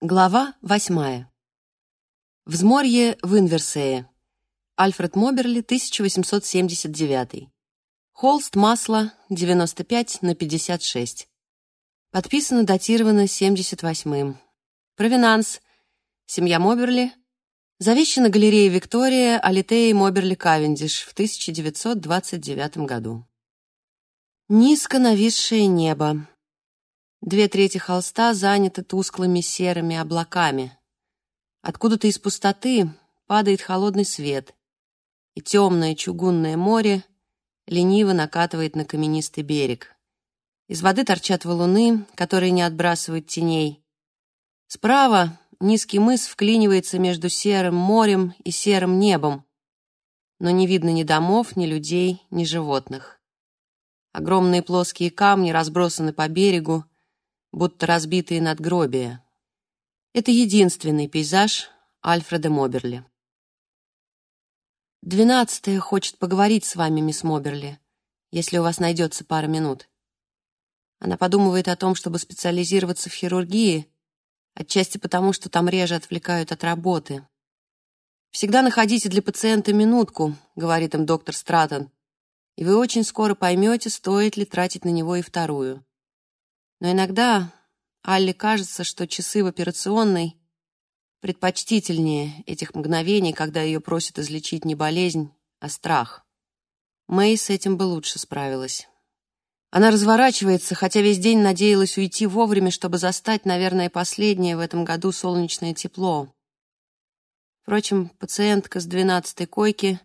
Глава восьмая. Взморье в Инверсее. Альфред Моберли, 1879. Холст масла 95 на 56. Подписано, датировано 78-м. Провинанс. Семья Моберли. Завещана галерея Виктория Алитеи Моберли Кавендиш в 1929 году. Низко нависшее небо. Две трети холста заняты тусклыми серыми облаками. Откуда-то из пустоты падает холодный свет, и темное чугунное море лениво накатывает на каменистый берег. Из воды торчат валуны, которые не отбрасывают теней. Справа низкий мыс вклинивается между серым морем и серым небом, но не видно ни домов, ни людей, ни животных. Огромные плоские камни разбросаны по берегу, будто разбитые надгробия. Это единственный пейзаж Альфреда Моберли. Двенадцатая хочет поговорить с вами, мисс Моберли, если у вас найдется пара минут. Она подумывает о том, чтобы специализироваться в хирургии, отчасти потому, что там реже отвлекают от работы. «Всегда находите для пациента минутку», — говорит им доктор Стратон, «и вы очень скоро поймете, стоит ли тратить на него и вторую. Но иногда Алле кажется, что часы в операционной предпочтительнее этих мгновений, когда ее просят излечить не болезнь, а страх. Мэй с этим бы лучше справилась. Она разворачивается, хотя весь день надеялась уйти вовремя, чтобы застать, наверное, последнее в этом году солнечное тепло. Впрочем, пациентка с двенадцатой койки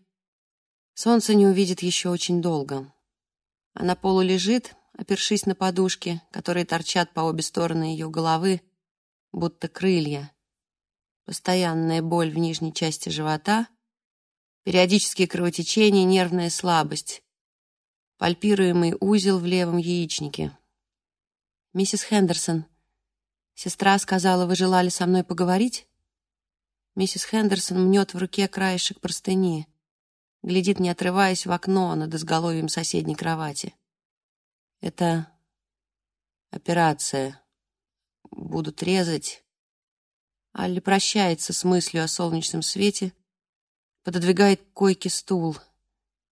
солнце не увидит еще очень долго. Она полулежит, опершись на подушки, которые торчат по обе стороны ее головы, будто крылья. Постоянная боль в нижней части живота, периодические кровотечения, нервная слабость, пальпируемый узел в левом яичнике. «Миссис Хендерсон, сестра сказала, вы желали со мной поговорить?» Миссис Хендерсон мнет в руке краешек простыни, глядит, не отрываясь в окно над изголовьем соседней кровати. Это операция. Будут резать. Алли прощается с мыслью о солнечном свете, пододвигает к койке стул.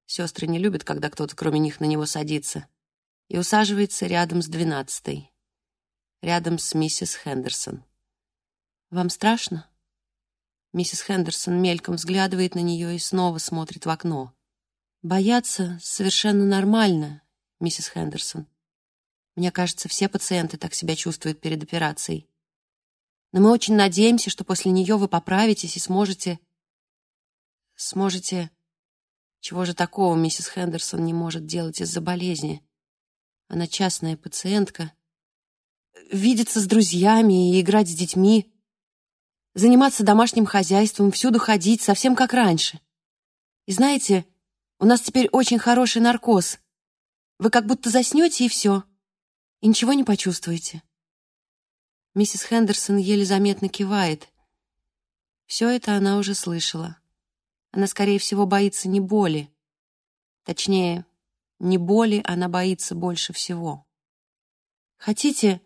Сестры не любят, когда кто-то кроме них на него садится. И усаживается рядом с двенадцатой. Рядом с миссис Хендерсон. «Вам страшно?» Миссис Хендерсон мельком взглядывает на нее и снова смотрит в окно. «Бояться совершенно нормально, миссис Хендерсон. Мне кажется, все пациенты так себя чувствуют перед операцией. Но мы очень надеемся, что после нее вы поправитесь и сможете... Сможете... Чего же такого миссис Хендерсон не может делать из-за болезни? Она частная пациентка. Видеться с друзьями и играть с детьми. Заниматься домашним хозяйством, всюду ходить, совсем как раньше. И знаете, у нас теперь очень хороший наркоз — вы как будто заснете, и все. И ничего не почувствуете. Миссис Хендерсон еле заметно кивает. Все это она уже слышала. Она, скорее всего, боится не боли. Точнее, не боли она боится больше всего. Хотите,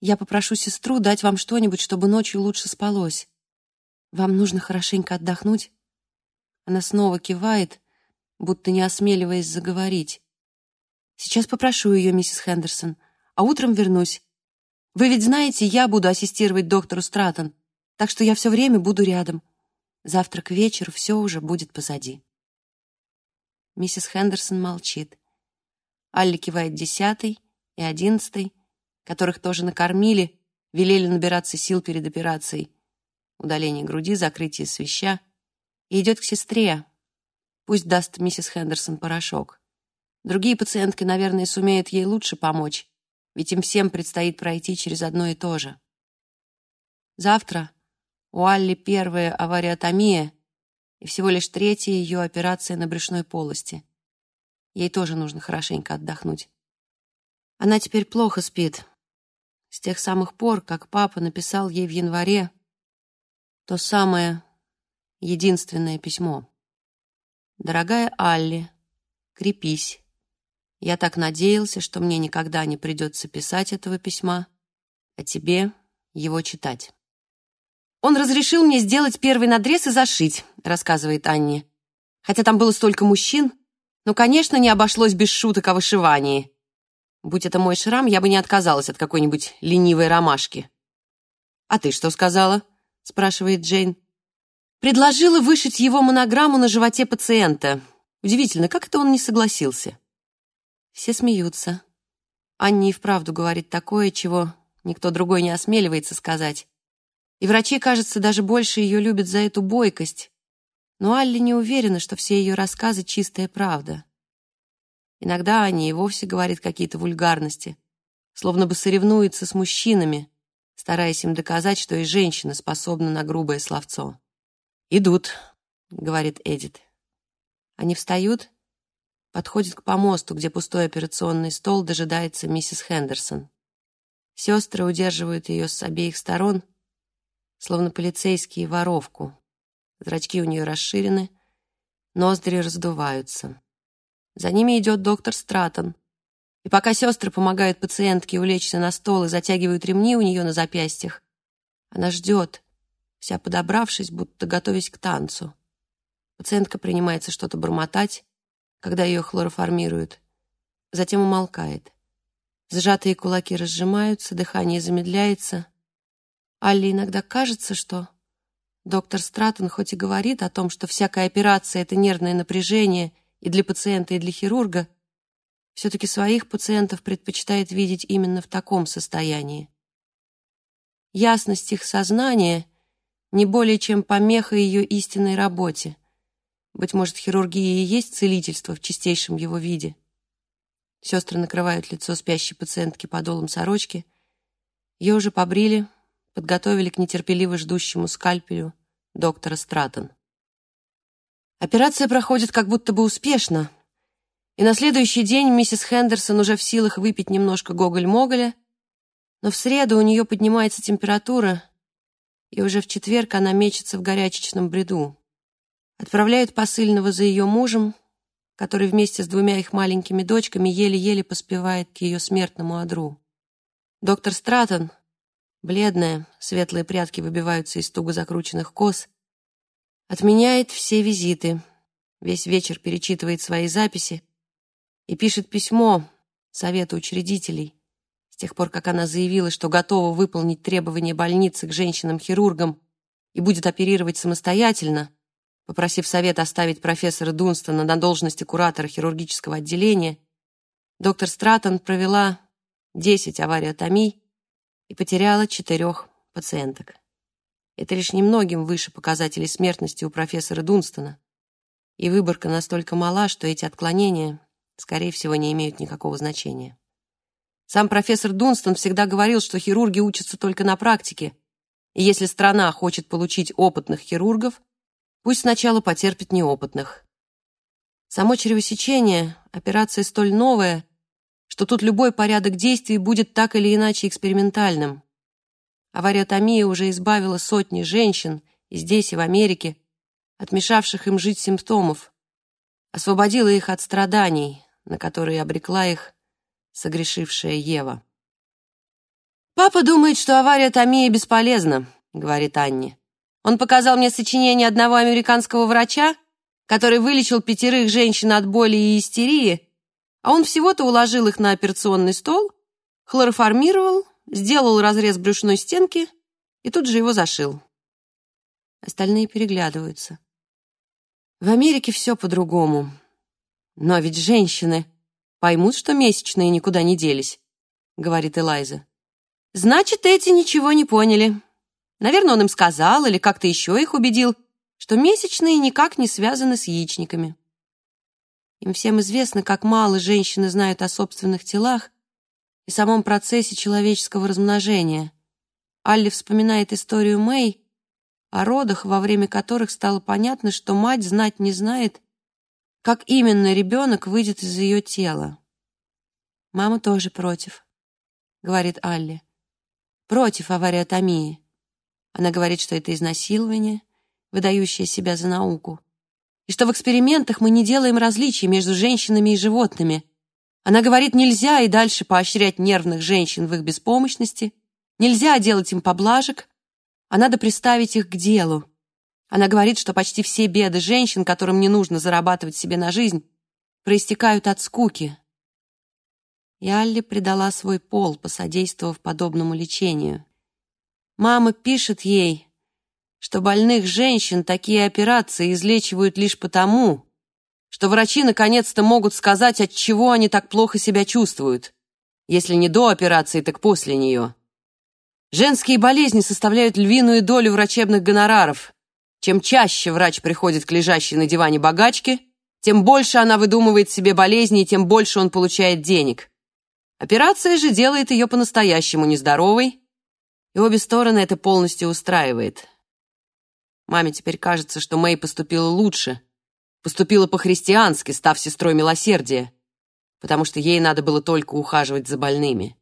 я попрошу сестру дать вам что-нибудь, чтобы ночью лучше спалось? Вам нужно хорошенько отдохнуть? Она снова кивает, будто не осмеливаясь заговорить. Сейчас попрошу ее, миссис Хендерсон, а утром вернусь. Вы ведь знаете, я буду ассистировать доктору Стратон, так что я все время буду рядом. Завтра к вечеру все уже будет позади. Миссис Хендерсон молчит. Алли кивает десятой и одиннадцатой, которых тоже накормили, велели набираться сил перед операцией. Удаление груди, закрытие свища. И идет к сестре. Пусть даст миссис Хендерсон порошок. Другие пациентки, наверное, сумеют ей лучше помочь, ведь им всем предстоит пройти через одно и то же. Завтра у Алли первая авариотомия и всего лишь третья ее операция на брюшной полости. Ей тоже нужно хорошенько отдохнуть. Она теперь плохо спит. С тех самых пор, как папа написал ей в январе то самое единственное письмо. «Дорогая Алли, крепись. Я так надеялся, что мне никогда не придется писать этого письма, а тебе его читать. «Он разрешил мне сделать первый надрез и зашить», — рассказывает Анни. «Хотя там было столько мужчин, но, конечно, не обошлось без шуток о вышивании. Будь это мой шрам, я бы не отказалась от какой-нибудь ленивой ромашки». «А ты что сказала?» — спрашивает Джейн. «Предложила вышить его монограмму на животе пациента. Удивительно, как это он не согласился?» Все смеются. Анни и вправду говорит такое, чего никто другой не осмеливается сказать. И врачи, кажется, даже больше ее любят за эту бойкость. Но Алли не уверена, что все ее рассказы — чистая правда. Иногда Анни и вовсе говорит какие-то вульгарности, словно бы соревнуется с мужчинами, стараясь им доказать, что и женщина способна на грубое словцо. «Идут», — говорит Эдит. Они встают, подходят к помосту, где пустой операционный стол дожидается миссис Хендерсон. Сестры удерживают ее с обеих сторон, словно полицейские воровку. Зрачки у нее расширены, ноздри раздуваются. За ними идет доктор Стратон. И пока сестры помогают пациентке улечься на стол и затягивают ремни у нее на запястьях, она ждет, вся подобравшись, будто готовясь к танцу. Пациентка принимается что-то бормотать, когда ее хлороформируют, затем умолкает. Сжатые кулаки разжимаются, дыхание замедляется. Алле иногда кажется, что доктор Стратон хоть и говорит о том, что всякая операция — это нервное напряжение и для пациента, и для хирурга, все-таки своих пациентов предпочитает видеть именно в таком состоянии. Ясность их сознания не более чем помеха ее истинной работе. Быть может, хирургия и есть целительство в чистейшем его виде — Сестры накрывают лицо спящей пациентки подолом сорочки. Ее уже побрили, подготовили к нетерпеливо ждущему скальпелю доктора Стратон. Операция проходит как будто бы успешно, и на следующий день миссис Хендерсон уже в силах выпить немножко гоголь-моголя, но в среду у нее поднимается температура, и уже в четверг она мечется в горячечном бреду. Отправляют посыльного за ее мужем, который вместе с двумя их маленькими дочками еле-еле поспевает к ее смертному одру. Доктор Стратон, бледная, светлые прядки выбиваются из туго закрученных кос, отменяет все визиты, весь вечер перечитывает свои записи и пишет письмо Совету учредителей, с тех пор, как она заявила, что готова выполнить требования больницы к женщинам-хирургам и будет оперировать самостоятельно, Попросив совет оставить профессора Дунстона на должности куратора хирургического отделения, доктор Стратон провела 10 авариотомий и потеряла четырех пациенток. Это лишь немногим выше показателей смертности у профессора Дунстона, и выборка настолько мала, что эти отклонения, скорее всего, не имеют никакого значения. Сам профессор Дунстон всегда говорил, что хирурги учатся только на практике, и если страна хочет получить опытных хирургов, Пусть сначала потерпит неопытных. Само чревосечение — операция столь новая, что тут любой порядок действий будет так или иначе экспериментальным. Авариотомия уже избавила сотни женщин и здесь, и в Америке, от мешавших им жить симптомов, освободила их от страданий, на которые обрекла их согрешившая Ева. «Папа думает, что авариотомия бесполезна», — говорит Анне. Он показал мне сочинение одного американского врача, который вылечил пятерых женщин от боли и истерии, а он всего-то уложил их на операционный стол, хлороформировал, сделал разрез брюшной стенки и тут же его зашил. Остальные переглядываются. В Америке все по-другому. Но ведь женщины поймут, что месячные никуда не делись, говорит Элайза. Значит, эти ничего не поняли. Наверное, он им сказал или как-то еще их убедил, что месячные никак не связаны с яичниками. Им всем известно, как мало женщины знают о собственных телах и самом процессе человеческого размножения. Алли вспоминает историю Мэй о родах, во время которых стало понятно, что мать знать не знает, как именно ребенок выйдет из ее тела. «Мама тоже против», — говорит Алли. «Против авариотомии». Она говорит, что это изнасилование, выдающее себя за науку, и что в экспериментах мы не делаем различий между женщинами и животными. Она говорит, нельзя и дальше поощрять нервных женщин в их беспомощности, нельзя делать им поблажек, а надо приставить их к делу. Она говорит, что почти все беды женщин, которым не нужно зарабатывать себе на жизнь, проистекают от скуки. И Алли предала свой пол, посодействовав подобному лечению. Мама пишет ей, что больных женщин такие операции излечивают лишь потому, что врачи наконец-то могут сказать, от чего они так плохо себя чувствуют, если не до операции, так после нее. Женские болезни составляют львиную долю врачебных гонораров. Чем чаще врач приходит к лежащей на диване богачке, тем больше она выдумывает себе болезни, и тем больше он получает денег. Операция же делает ее по-настоящему нездоровой, и обе стороны это полностью устраивает. Маме теперь кажется, что Мэй поступила лучше, поступила по-христиански, став сестрой милосердия, потому что ей надо было только ухаживать за больными.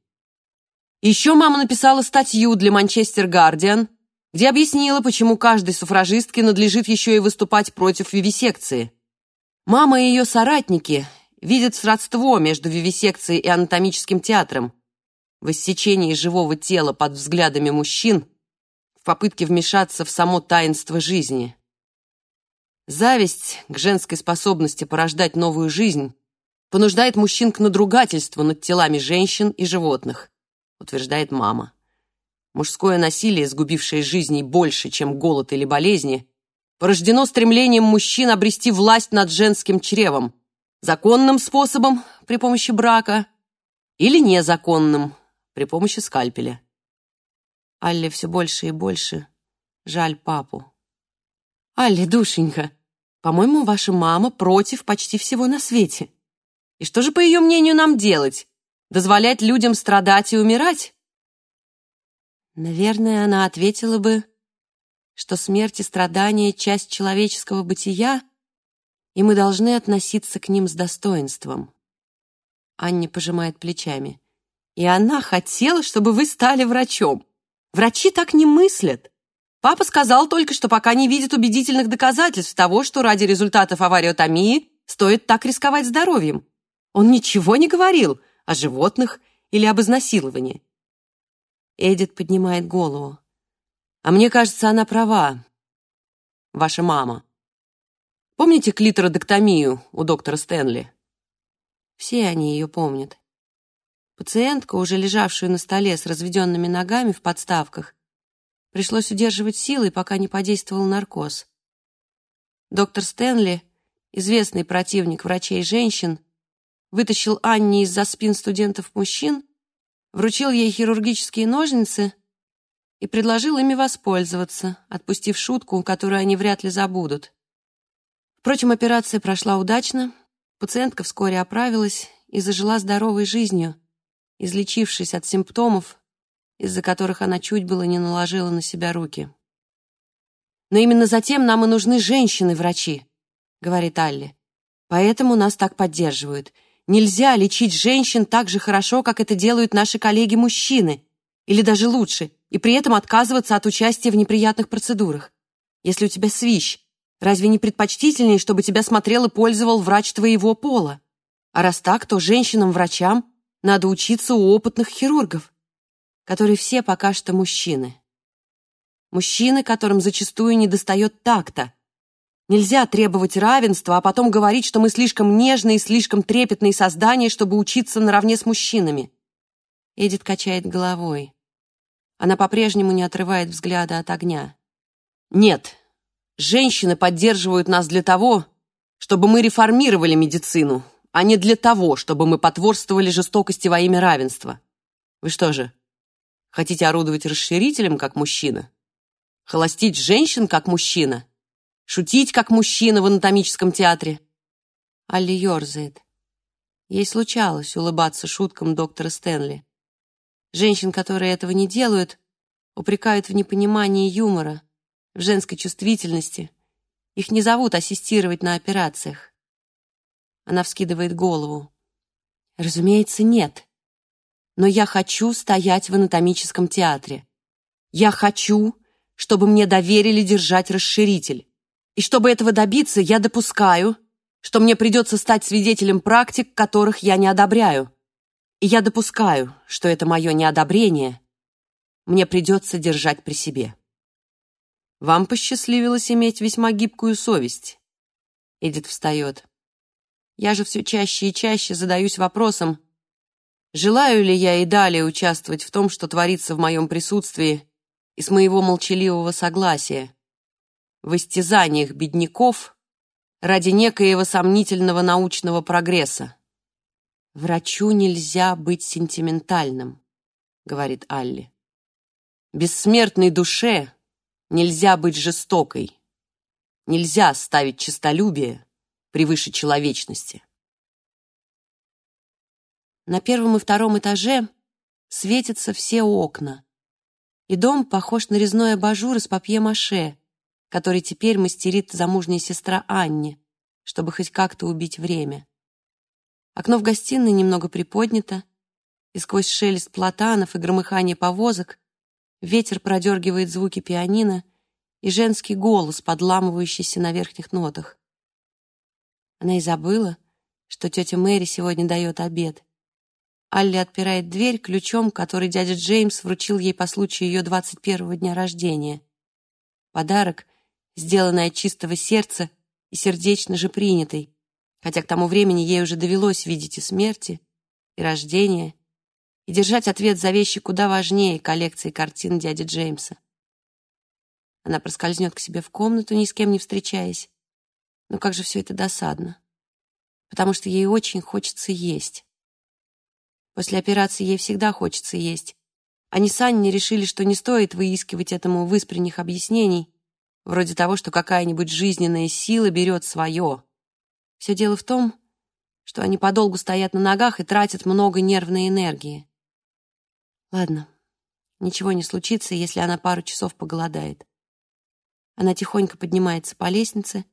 Еще мама написала статью для «Манчестер Гардиан», где объяснила, почему каждой суфражистке надлежит еще и выступать против вивисекции. Мама и ее соратники видят сродство между вивисекцией и анатомическим театром, в иссечении живого тела под взглядами мужчин в попытке вмешаться в само таинство жизни. Зависть к женской способности порождать новую жизнь понуждает мужчин к надругательству над телами женщин и животных утверждает мама. Мужское насилие, сгубившее жизни больше, чем голод или болезни, порождено стремлением мужчин обрести власть над женским чревом, законным способом при помощи брака или незаконным при помощи скальпеля. Алле все больше и больше жаль папу. «Алле, душенька, по-моему, ваша мама против почти всего на свете. И что же, по ее мнению, нам делать? Дозволять людям страдать и умирать? Наверное, она ответила бы, что смерть и страдания — часть человеческого бытия, и мы должны относиться к ним с достоинством. Анни пожимает плечами. И она хотела, чтобы вы стали врачом. Врачи так не мыслят. Папа сказал только, что пока не видит убедительных доказательств того, что ради результатов авариотомии стоит так рисковать здоровьем. Он ничего не говорил — о животных или об изнасиловании. Эдит поднимает голову. А мне кажется, она права. Ваша мама. Помните клитородоктомию у доктора Стэнли? Все они ее помнят. Пациентка, уже лежавшую на столе с разведенными ногами в подставках, пришлось удерживать силой, пока не подействовал наркоз. Доктор Стэнли, известный противник врачей женщин, вытащил Анне из-за спин студентов-мужчин, вручил ей хирургические ножницы и предложил ими воспользоваться, отпустив шутку, которую они вряд ли забудут. Впрочем, операция прошла удачно, пациентка вскоре оправилась и зажила здоровой жизнью, излечившись от симптомов, из-за которых она чуть было не наложила на себя руки. «Но именно затем нам и нужны женщины-врачи», — говорит Алли. «Поэтому нас так поддерживают. Нельзя лечить женщин так же хорошо, как это делают наши коллеги-мужчины, или даже лучше, и при этом отказываться от участия в неприятных процедурах. Если у тебя свищ, разве не предпочтительнее, чтобы тебя смотрел и пользовал врач твоего пола? А раз так, то женщинам-врачам надо учиться у опытных хирургов, которые все пока что мужчины. Мужчины, которым зачастую недостает такта, Нельзя требовать равенства, а потом говорить, что мы слишком нежные и слишком трепетные создания, чтобы учиться наравне с мужчинами. Эдит качает головой. Она по-прежнему не отрывает взгляда от огня. Нет, женщины поддерживают нас для того, чтобы мы реформировали медицину, а не для того, чтобы мы потворствовали жестокости во имя равенства. Вы что же, хотите орудовать расширителем, как мужчина? Холостить женщин, как мужчина? шутить, как мужчина в анатомическом театре. Алли ерзает. Ей случалось улыбаться шуткам доктора Стэнли. Женщин, которые этого не делают, упрекают в непонимании юмора, в женской чувствительности. Их не зовут ассистировать на операциях. Она вскидывает голову. Разумеется, нет. Но я хочу стоять в анатомическом театре. Я хочу, чтобы мне доверили держать расширитель. И чтобы этого добиться, я допускаю, что мне придется стать свидетелем практик, которых я не одобряю. И я допускаю, что это мое неодобрение мне придется держать при себе. Вам посчастливилось иметь весьма гибкую совесть. Эдит встает. Я же все чаще и чаще задаюсь вопросом, желаю ли я и далее участвовать в том, что творится в моем присутствии, и с моего молчаливого согласия, в истязаниях бедняков ради некоего сомнительного научного прогресса. «Врачу нельзя быть сентиментальным», — говорит Алли. «Бессмертной душе нельзя быть жестокой. Нельзя ставить честолюбие превыше человечности». На первом и втором этаже светятся все окна, и дом похож на резной абажур из папье-маше, который теперь мастерит замужняя сестра Анни, чтобы хоть как-то убить время. Окно в гостиной немного приподнято, и сквозь шелест платанов и громыхание повозок ветер продергивает звуки пианино и женский голос, подламывающийся на верхних нотах. Она и забыла, что тетя Мэри сегодня дает обед. Алли отпирает дверь ключом, который дядя Джеймс вручил ей по случаю ее 21-го дня рождения. Подарок, сделанный от чистого сердца и сердечно же принятый, хотя к тому времени ей уже довелось видеть и смерти, и рождение, и держать ответ за вещи куда важнее коллекции картин дяди Джеймса. Она проскользнет к себе в комнату, ни с кем не встречаясь. Но как же все это досадно. Потому что ей очень хочется есть. После операции ей всегда хочется есть. Они с Анней решили, что не стоит выискивать этому выспренних объяснений, вроде того, что какая-нибудь жизненная сила берет свое, все дело в том, что они подолгу стоят на ногах и тратят много нервной энергии. Ладно, ничего не случится, если она пару часов поголодает. Она тихонько поднимается по лестнице.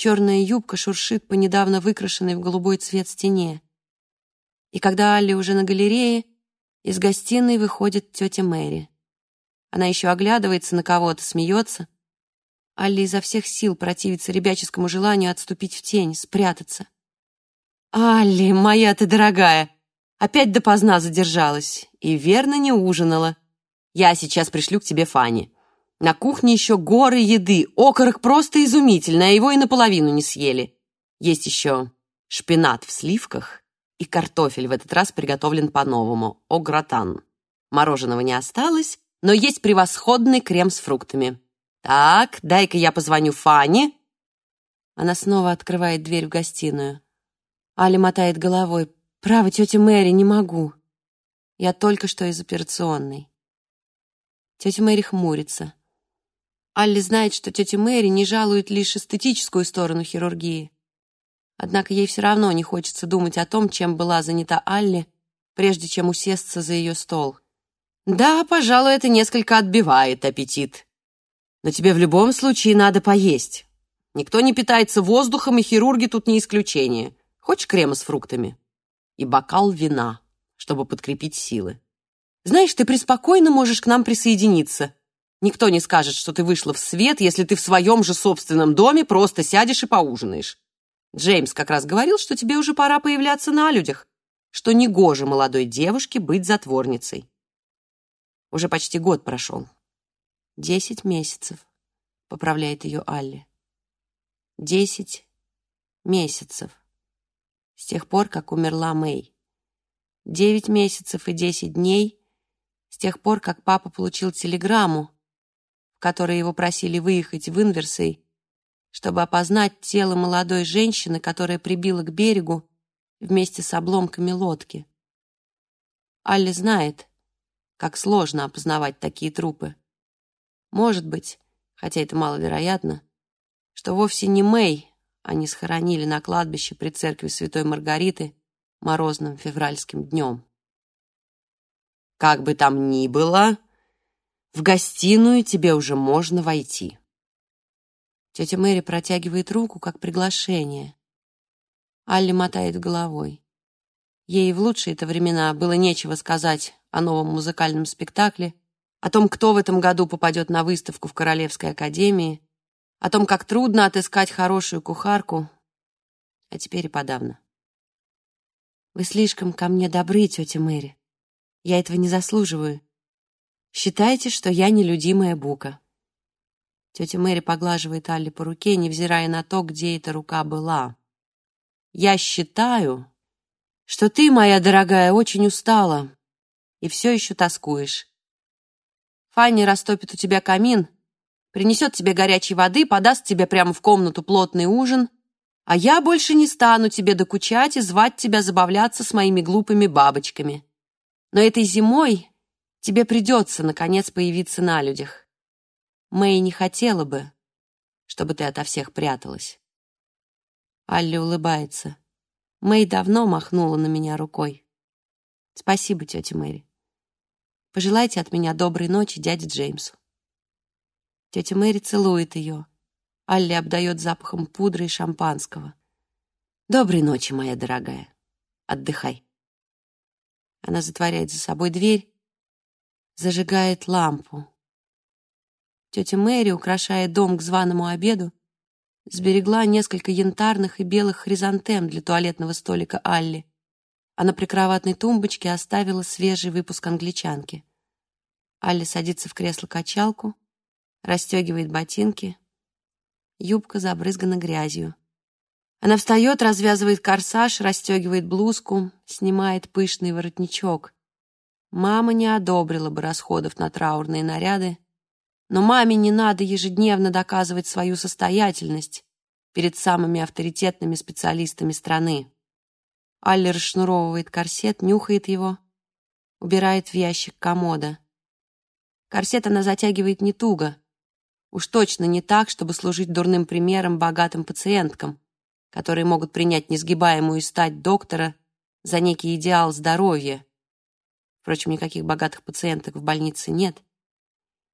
Черная юбка шуршит по недавно выкрашенной в голубой цвет стене. И когда Алли уже на галерее, из гостиной выходит тетя Мэри. Она еще оглядывается на кого-то, смеется — Алли изо всех сил противится ребяческому желанию отступить в тень, спрятаться. «Алли, моя ты дорогая, опять допоздна задержалась и верно не ужинала. Я сейчас пришлю к тебе Фанни. На кухне еще горы еды, окорок просто изумительный, а его и наполовину не съели. Есть еще шпинат в сливках и картофель в этот раз приготовлен по-новому, о гратан. Мороженого не осталось, но есть превосходный крем с фруктами. «Так, дай-ка я позвоню Фане». Она снова открывает дверь в гостиную. Али мотает головой. «Право, тетя Мэри, не могу. Я только что из операционной». Тетя Мэри хмурится. Алли знает, что тетя Мэри не жалует лишь эстетическую сторону хирургии. Однако ей все равно не хочется думать о том, чем была занята Алли, прежде чем усесться за ее стол. «Да, пожалуй, это несколько отбивает аппетит», но тебе в любом случае надо поесть. Никто не питается воздухом, и хирурги тут не исключение. Хочешь крема с фруктами? И бокал вина, чтобы подкрепить силы. Знаешь, ты преспокойно можешь к нам присоединиться. Никто не скажет, что ты вышла в свет, если ты в своем же собственном доме просто сядешь и поужинаешь. Джеймс как раз говорил, что тебе уже пора появляться на людях, что негоже молодой девушке быть затворницей. Уже почти год прошел. «Десять месяцев», — поправляет ее Алли. «Десять месяцев. С тех пор, как умерла Мэй. Девять месяцев и десять дней с тех пор, как папа получил телеграмму, в которой его просили выехать в Инверсей, чтобы опознать тело молодой женщины, которая прибила к берегу вместе с обломками лодки. Алли знает, как сложно опознавать такие трупы. Может быть, хотя это маловероятно, что вовсе не Мэй они схоронили на кладбище при церкви Святой Маргариты морозным февральским днем. Как бы там ни было, в гостиную тебе уже можно войти. Тетя Мэри протягивает руку, как приглашение. Алли мотает головой. Ей в лучшие-то времена было нечего сказать о новом музыкальном спектакле, о том, кто в этом году попадет на выставку в Королевской академии, о том, как трудно отыскать хорошую кухарку, а теперь и подавно. Вы слишком ко мне добры, тетя Мэри. Я этого не заслуживаю. Считайте, что я нелюдимая бука. Тетя Мэри поглаживает Алли по руке, невзирая на то, где эта рука была. «Я считаю, что ты, моя дорогая, очень устала и все еще тоскуешь. Фанни растопит у тебя камин, принесет тебе горячей воды, подаст тебе прямо в комнату плотный ужин, а я больше не стану тебе докучать и звать тебя забавляться с моими глупыми бабочками. Но этой зимой тебе придется, наконец, появиться на людях. Мэй не хотела бы, чтобы ты ото всех пряталась. Алли улыбается. Мэй давно махнула на меня рукой. Спасибо, тетя Мэри. Пожелайте от меня доброй ночи дяде Джеймсу. Тетя Мэри целует ее. Алли обдает запахом пудры и шампанского. Доброй ночи, моя дорогая. Отдыхай. Она затворяет за собой дверь, зажигает лампу. Тетя Мэри, украшая дом к званому обеду, сберегла несколько янтарных и белых хризантем для туалетного столика Алли, а на прикроватной тумбочке оставила свежий выпуск англичанки. Алли садится в кресло-качалку, расстегивает ботинки. Юбка забрызгана грязью. Она встает, развязывает корсаж, расстегивает блузку, снимает пышный воротничок. Мама не одобрила бы расходов на траурные наряды, но маме не надо ежедневно доказывать свою состоятельность перед самыми авторитетными специалистами страны. Алли расшнуровывает корсет, нюхает его, убирает в ящик комода. Корсет она затягивает не туго. Уж точно не так, чтобы служить дурным примером богатым пациенткам, которые могут принять несгибаемую стать доктора за некий идеал здоровья. Впрочем, никаких богатых пациенток в больнице нет.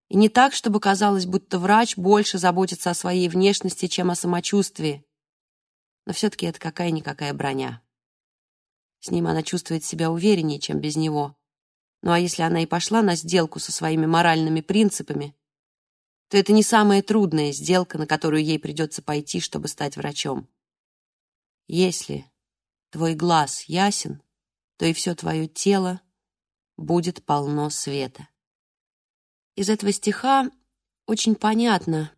И не так, чтобы казалось, будто врач больше заботится о своей внешности, чем о самочувствии. Но все-таки это какая-никакая броня. С ним она чувствует себя увереннее, чем без него. Ну а если она и пошла на сделку со своими моральными принципами, то это не самая трудная сделка, на которую ей придется пойти, чтобы стать врачом. Если твой глаз ясен, то и все твое тело будет полно света. Из этого стиха очень понятно,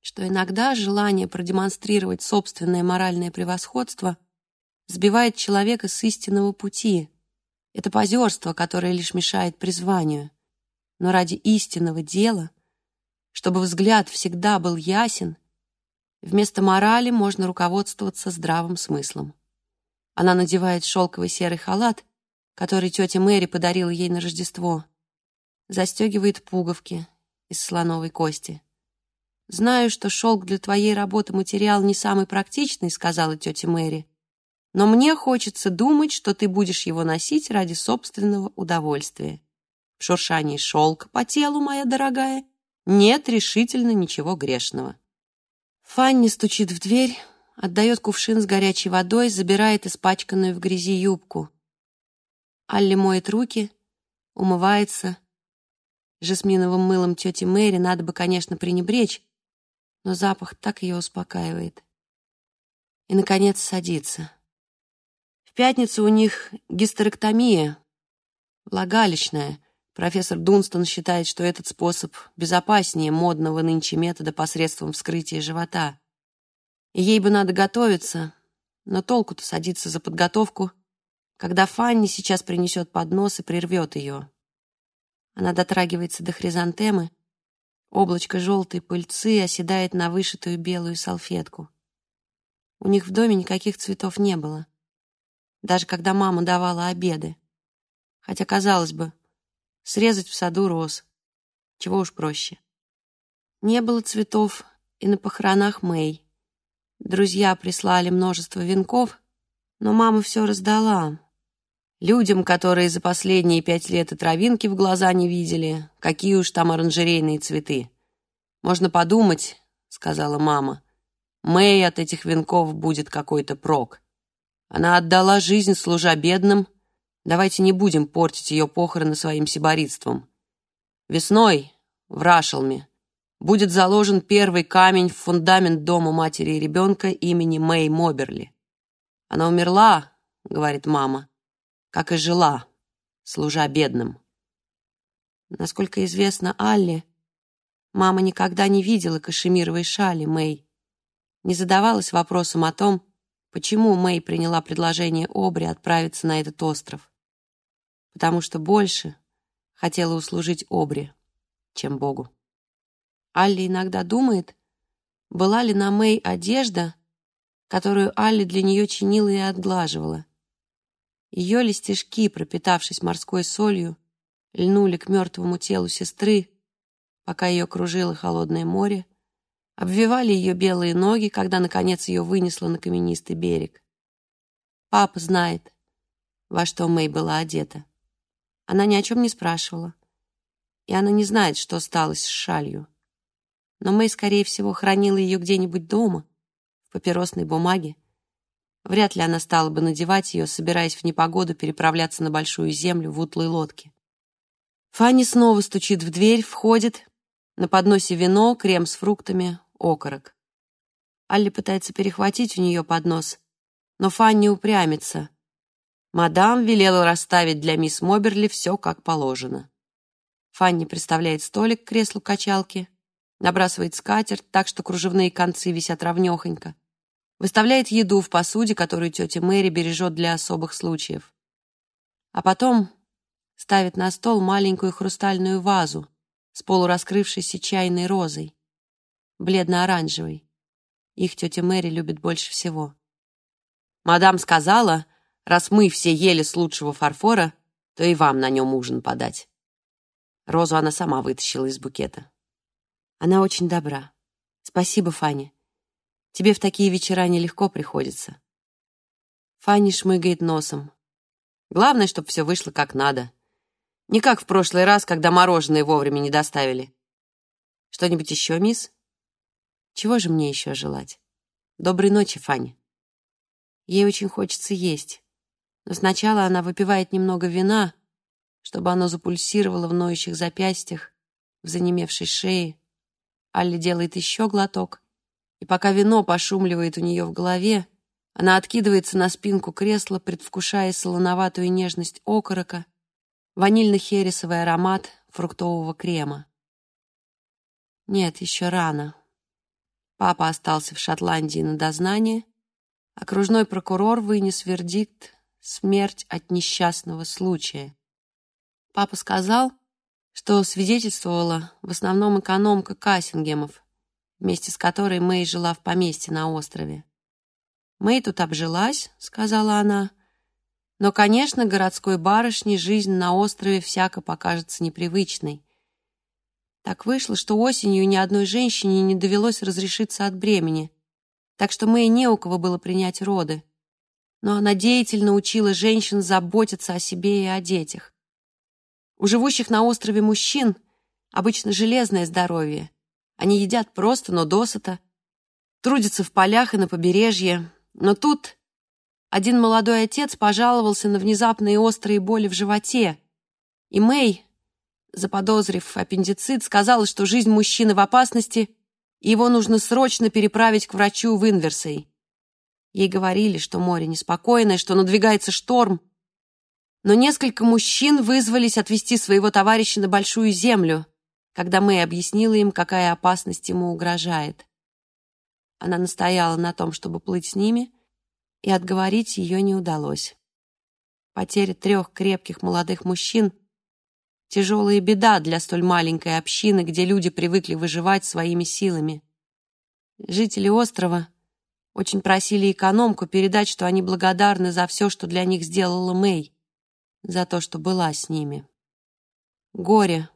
что иногда желание продемонстрировать собственное моральное превосходство сбивает человека с истинного пути. Это позерство, которое лишь мешает призванию. Но ради истинного дела, чтобы взгляд всегда был ясен, вместо морали можно руководствоваться здравым смыслом. Она надевает шелковый серый халат, который тетя Мэри подарила ей на Рождество застегивает пуговки из слоновой кости. «Знаю, что шелк для твоей работы материал не самый практичный», — сказала тетя Мэри. «Но мне хочется думать, что ты будешь его носить ради собственного удовольствия. В шуршании шелка по телу, моя дорогая, нет решительно ничего грешного». Фанни стучит в дверь, отдает кувшин с горячей водой, забирает испачканную в грязи юбку. Алли моет руки, умывается, Жасминовым мылом тети Мэри надо бы, конечно, пренебречь, но запах так ее успокаивает. И, наконец, садится. В пятницу у них гистерэктомия, влагалищная. Профессор Дунстон считает, что этот способ безопаснее модного нынче метода посредством вскрытия живота. И ей бы надо готовиться, но толку-то садиться за подготовку, когда Фанни сейчас принесет поднос и прервет ее. Она дотрагивается до хризантемы. Облачко желтой пыльцы оседает на вышитую белую салфетку. У них в доме никаких цветов не было. Даже когда мама давала обеды. Хотя, казалось бы, срезать в саду роз. Чего уж проще. Не было цветов и на похоронах Мэй. Друзья прислали множество венков, но мама все раздала, Людям, которые за последние пять лет и травинки в глаза не видели, какие уж там оранжерейные цветы. «Можно подумать», — сказала мама, — «Мэй от этих венков будет какой-то прок. Она отдала жизнь, служа бедным. Давайте не будем портить ее похороны своим сиборитством. Весной в Рашелме будет заложен первый камень в фундамент дома матери и ребенка имени Мэй Моберли. Она умерла, — говорит мама, как и жила, служа бедным. Насколько известно Алле, Мама никогда не видела кашемировой шали Мэй, не задавалась вопросом о том, почему Мэй приняла предложение Обри отправиться на этот остров. Потому что больше хотела услужить Обри, чем Богу. Алли иногда думает, была ли на Мэй одежда, которую Алли для нее чинила и отглаживала. Ее листишки, пропитавшись морской солью, льнули к мертвому телу сестры, пока ее кружило холодное море, обвивали ее белые ноги, когда, наконец, ее вынесло на каменистый берег. Папа знает, во что Мэй была одета. Она ни о чем не спрашивала, и она не знает, что стало с шалью. Но Мэй, скорее всего, хранила ее где-нибудь дома, в папиросной бумаге. Вряд ли она стала бы надевать ее, собираясь в непогоду переправляться на большую землю в утлой лодке. Фанни снова стучит в дверь, входит. На подносе вино, крем с фруктами, окорок. Алли пытается перехватить у нее поднос, но Фанни упрямится. Мадам велела расставить для мисс Моберли все как положено. Фанни представляет столик к креслу качалки, набрасывает скатерть так, что кружевные концы висят ровнёхонько, выставляет еду в посуде, которую тетя Мэри бережет для особых случаев. А потом ставит на стол маленькую хрустальную вазу с полураскрывшейся чайной розой, бледно-оранжевой. Их тетя Мэри любит больше всего. Мадам сказала, раз мы все ели с лучшего фарфора, то и вам на нем ужин подать. Розу она сама вытащила из букета. Она очень добра. Спасибо, Фаня. Тебе в такие вечера нелегко приходится. Фанни шмыгает носом. Главное, чтобы все вышло как надо. Не как в прошлый раз, когда мороженое вовремя не доставили. Что-нибудь еще, мисс? Чего же мне еще желать? Доброй ночи, Фанни. Ей очень хочется есть. Но сначала она выпивает немного вина, чтобы оно запульсировало в ноющих запястьях, в занемевшей шее. Алли делает еще глоток, и пока вино пошумливает у нее в голове, она откидывается на спинку кресла, предвкушая солоноватую нежность окорока ванильно-хересовый аромат фруктового крема. Нет, еще рано. Папа остался в Шотландии на дознание. Окружной прокурор вынес вердикт «Смерть от несчастного случая». Папа сказал, что свидетельствовала в основном экономка Кассингемов, вместе с которой Мэй жила в поместье на острове. «Мэй тут обжилась», — сказала она, но, конечно, городской барышне жизнь на острове всяко покажется непривычной. Так вышло, что осенью ни одной женщине не довелось разрешиться от бремени, так что Мэй не у кого было принять роды. Но она деятельно учила женщин заботиться о себе и о детях. У живущих на острове мужчин обычно железное здоровье. Они едят просто, но досыта, трудятся в полях и на побережье. Но тут один молодой отец пожаловался на внезапные острые боли в животе, и Мэй, заподозрив аппендицит, сказала, что жизнь мужчины в опасности, и его нужно срочно переправить к врачу в Инверсей. Ей говорили, что море неспокойное, что надвигается шторм, но несколько мужчин вызвались отвезти своего товарища на большую землю, когда Мэй объяснила им, какая опасность ему угрожает. Она настояла на том, чтобы плыть с ними — и отговорить ее не удалось. Потеря трех крепких молодых мужчин — тяжелая беда для столь маленькой общины, где люди привыкли выживать своими силами. Жители острова очень просили экономку передать, что они благодарны за все, что для них сделала Мэй, за то, что была с ними. Горе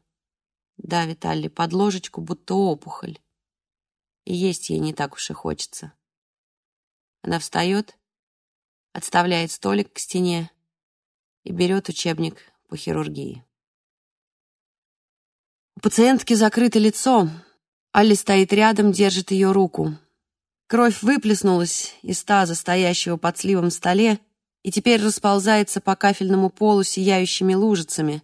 давит Алли под ложечку, будто опухоль, и есть ей не так уж и хочется. Она встает отставляет столик к стене и берет учебник по хирургии. У пациентки закрыто лицо. Алли стоит рядом, держит ее руку. Кровь выплеснулась из таза, стоящего под сливом столе, и теперь расползается по кафельному полу сияющими лужицами,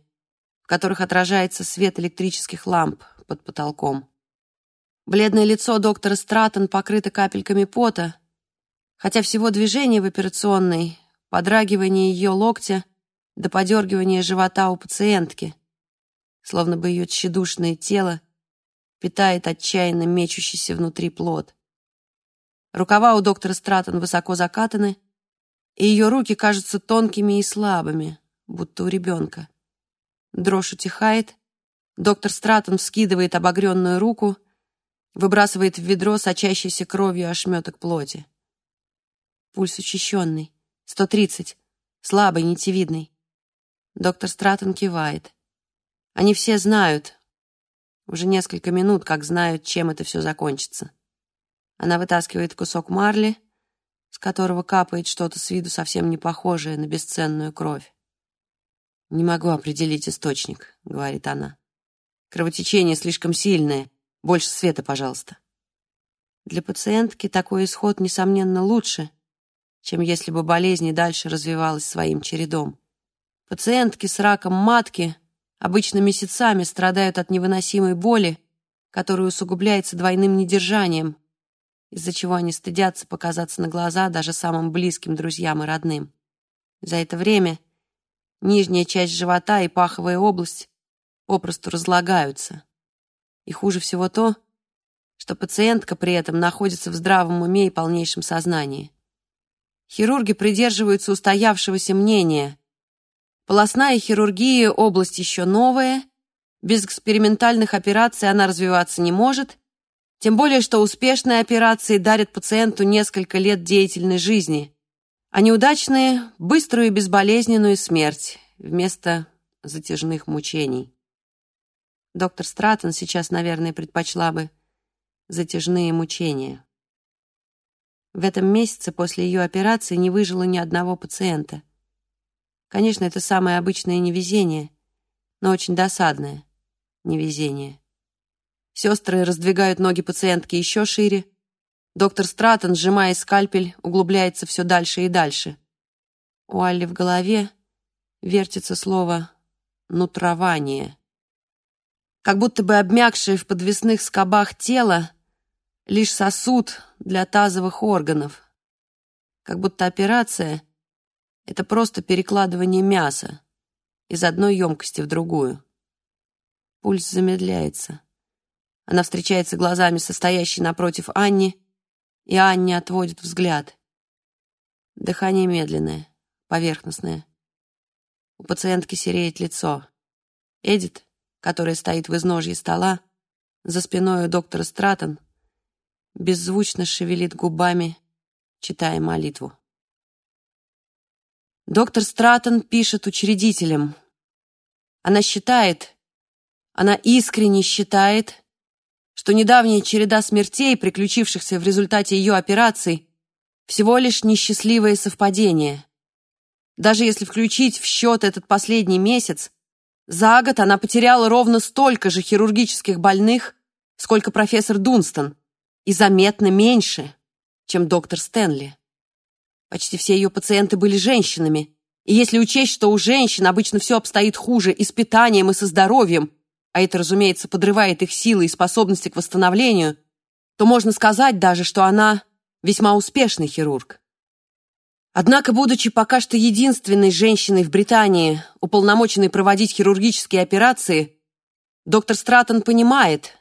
которых отражается свет электрических ламп под потолком. Бледное лицо доктора Стратон покрыто капельками пота, хотя всего движение в операционной, подрагивание ее локтя до подергивания живота у пациентки, словно бы ее тщедушное тело питает отчаянно мечущийся внутри плод. Рукава у доктора Стратон высоко закатаны, и ее руки кажутся тонкими и слабыми, будто у ребенка. Дрожь утихает, доктор Стратон вскидывает обогренную руку, выбрасывает в ведро сочащийся кровью ошметок плоти. Пульс учащенный, 130, слабый, нитевидный. Доктор Стратон кивает. Они все знают, уже несколько минут, как знают, чем это все закончится. Она вытаскивает кусок марли, с которого капает что-то с виду совсем не похожее на бесценную кровь. «Не могу определить источник», — говорит она. «Кровотечение слишком сильное. Больше света, пожалуйста». Для пациентки такой исход, несомненно, лучше, чем если бы болезнь и дальше развивалась своим чередом. Пациентки с раком матки обычно месяцами страдают от невыносимой боли, которая усугубляется двойным недержанием, из-за чего они стыдятся показаться на глаза даже самым близким друзьям и родным. За это время нижняя часть живота и паховая область попросту разлагаются. И хуже всего то, что пациентка при этом находится в здравом уме и полнейшем сознании. Хирурги придерживаются устоявшегося мнения. Полостная хирургия — область еще новая, без экспериментальных операций она развиваться не может, тем более, что успешные операции дарят пациенту несколько лет деятельной жизни, а неудачные — быструю безболезненную смерть вместо затяжных мучений. Доктор Стратон сейчас, наверное, предпочла бы затяжные мучения. В этом месяце после ее операции не выжило ни одного пациента. Конечно, это самое обычное невезение, но очень досадное невезение. Сестры раздвигают ноги пациентки еще шире. Доктор Стратон, сжимая скальпель, углубляется все дальше и дальше. У Алли в голове вертится слово «нутрование». Как будто бы обмякшее в подвесных скобах тело лишь сосуд для тазовых органов. Как будто операция — это просто перекладывание мяса из одной емкости в другую. Пульс замедляется. Она встречается глазами со стоящей напротив Анни, и Анни отводит взгляд. Дыхание медленное, поверхностное. У пациентки сереет лицо. Эдит, которая стоит в изножье стола, за спиной у доктора Стратон, беззвучно шевелит губами, читая молитву. Доктор Стратон пишет учредителям. Она считает, она искренне считает, что недавняя череда смертей, приключившихся в результате ее операций, всего лишь несчастливое совпадение. Даже если включить в счет этот последний месяц, за год она потеряла ровно столько же хирургических больных, сколько профессор Дунстон, и заметно меньше, чем доктор Стэнли. Почти все ее пациенты были женщинами, и если учесть, что у женщин обычно все обстоит хуже и с питанием, и со здоровьем, а это, разумеется, подрывает их силы и способности к восстановлению, то можно сказать даже, что она весьма успешный хирург. Однако, будучи пока что единственной женщиной в Британии, уполномоченной проводить хирургические операции, доктор Стратон понимает,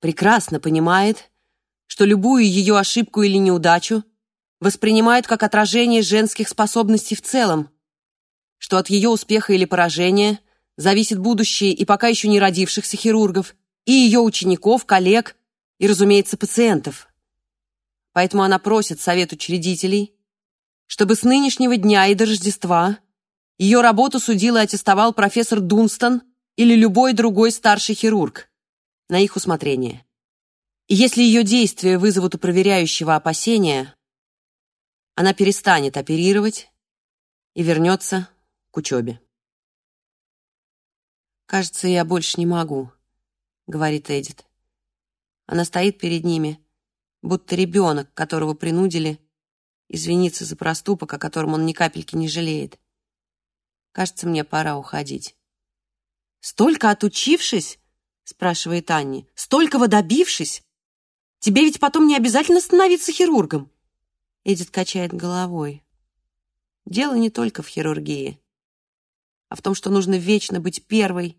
прекрасно понимает, что любую ее ошибку или неудачу воспринимает как отражение женских способностей в целом, что от ее успеха или поражения – зависит будущее и пока еще не родившихся хирургов, и ее учеников, коллег и, разумеется, пациентов. Поэтому она просит совет учредителей, чтобы с нынешнего дня и до Рождества ее работу судил и аттестовал профессор Дунстон или любой другой старший хирург на их усмотрение. И если ее действия вызовут у проверяющего опасения, она перестанет оперировать и вернется к учебе. «Кажется, я больше не могу», — говорит Эдит. Она стоит перед ними, будто ребенок, которого принудили извиниться за проступок, о котором он ни капельки не жалеет. Кажется, мне пора уходить. «Столько отучившись?» — спрашивает Анни. «Столького добившись? Тебе ведь потом не обязательно становиться хирургом?» Эдит качает головой. Дело не только в хирургии, а в том, что нужно вечно быть первой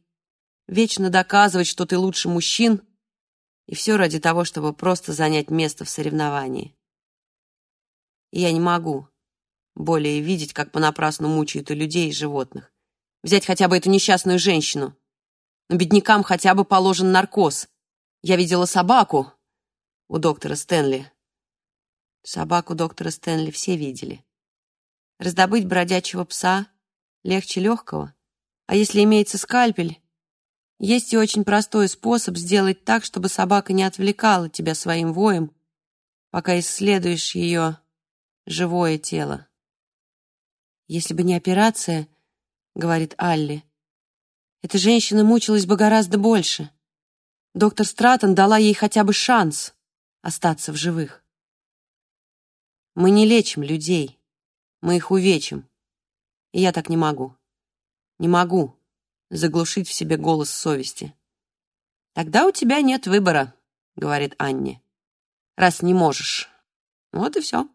вечно доказывать, что ты лучше мужчин, И все ради того, чтобы просто занять место в соревновании. И я не могу более видеть, как понапрасну мучают и людей, и животных. Взять хотя бы эту несчастную женщину. Но беднякам хотя бы положен наркоз. Я видела собаку у доктора Стэнли. Собаку доктора Стэнли все видели. Раздобыть бродячего пса легче легкого. А если имеется скальпель, есть и очень простой способ сделать так, чтобы собака не отвлекала тебя своим воем, пока исследуешь ее живое тело. Если бы не операция, говорит Алли, эта женщина мучилась бы гораздо больше. Доктор Стратон дала ей хотя бы шанс остаться в живых. Мы не лечим людей, мы их увечим. И я так не могу. Не могу заглушить в себе голос совести. «Тогда у тебя нет выбора», — говорит Анне. «Раз не можешь. Вот и все».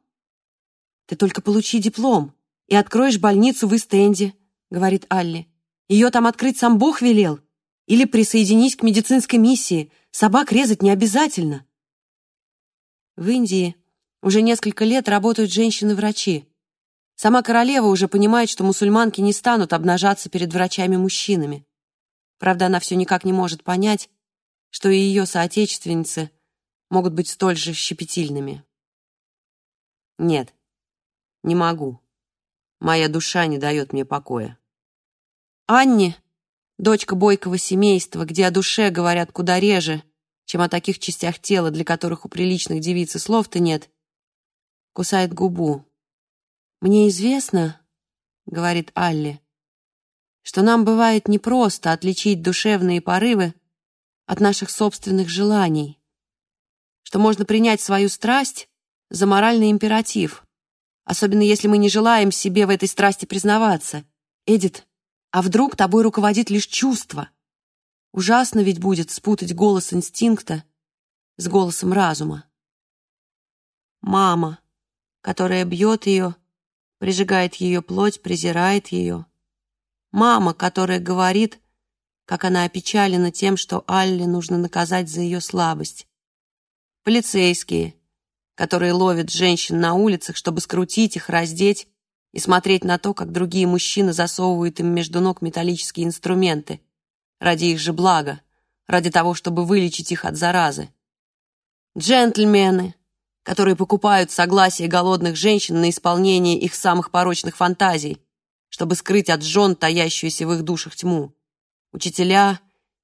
«Ты только получи диплом и откроешь больницу в Истенде», — говорит Алли. «Ее там открыть сам Бог велел. Или присоединись к медицинской миссии. Собак резать не обязательно». В Индии уже несколько лет работают женщины-врачи. Сама королева уже понимает, что мусульманки не станут обнажаться перед врачами-мужчинами. Правда, она все никак не может понять, что и ее соотечественницы могут быть столь же щепетильными. Нет, не могу. Моя душа не дает мне покоя. Анне, дочка бойкого семейства, где о душе говорят куда реже, чем о таких частях тела, для которых у приличных девиц слов-то нет, кусает губу, «Мне известно, — говорит Алли, — что нам бывает непросто отличить душевные порывы от наших собственных желаний, что можно принять свою страсть за моральный императив, особенно если мы не желаем себе в этой страсти признаваться. Эдит, а вдруг тобой руководит лишь чувство? Ужасно ведь будет спутать голос инстинкта с голосом разума. Мама, которая бьет ее, прижигает ее плоть, презирает ее. Мама, которая говорит, как она опечалена тем, что Алле нужно наказать за ее слабость. Полицейские, которые ловят женщин на улицах, чтобы скрутить их, раздеть и смотреть на то, как другие мужчины засовывают им между ног металлические инструменты ради их же блага, ради того, чтобы вылечить их от заразы. Джентльмены, которые покупают согласие голодных женщин на исполнение их самых порочных фантазий, чтобы скрыть от жен таящуюся в их душах тьму. Учителя,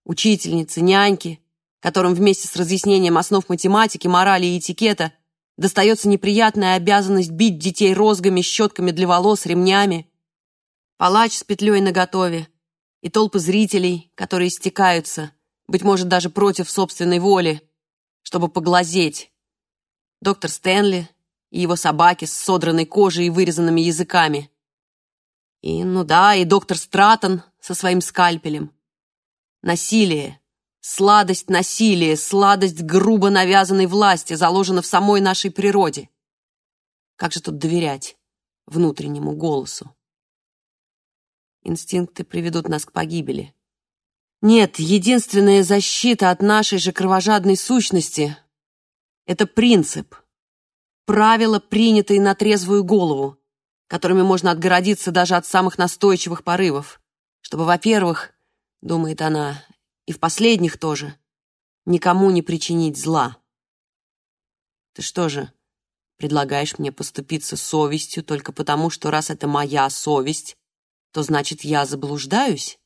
учительницы, няньки, которым вместе с разъяснением основ математики, морали и этикета достается неприятная обязанность бить детей розгами, щетками для волос, ремнями, палач с петлей наготове и толпы зрителей, которые стекаются, быть может, даже против собственной воли, чтобы поглазеть, доктор Стэнли и его собаки с содранной кожей и вырезанными языками. И, ну да, и доктор Стратон со своим скальпелем. Насилие, сладость насилия, сладость грубо навязанной власти заложена в самой нашей природе. Как же тут доверять внутреннему голосу? Инстинкты приведут нас к погибели. Нет, единственная защита от нашей же кровожадной сущности это принцип, правила, принятые на трезвую голову, которыми можно отгородиться даже от самых настойчивых порывов, чтобы, во-первых, думает она, и в последних тоже, никому не причинить зла. Ты что же, предлагаешь мне поступиться совестью только потому, что раз это моя совесть, то значит, я заблуждаюсь?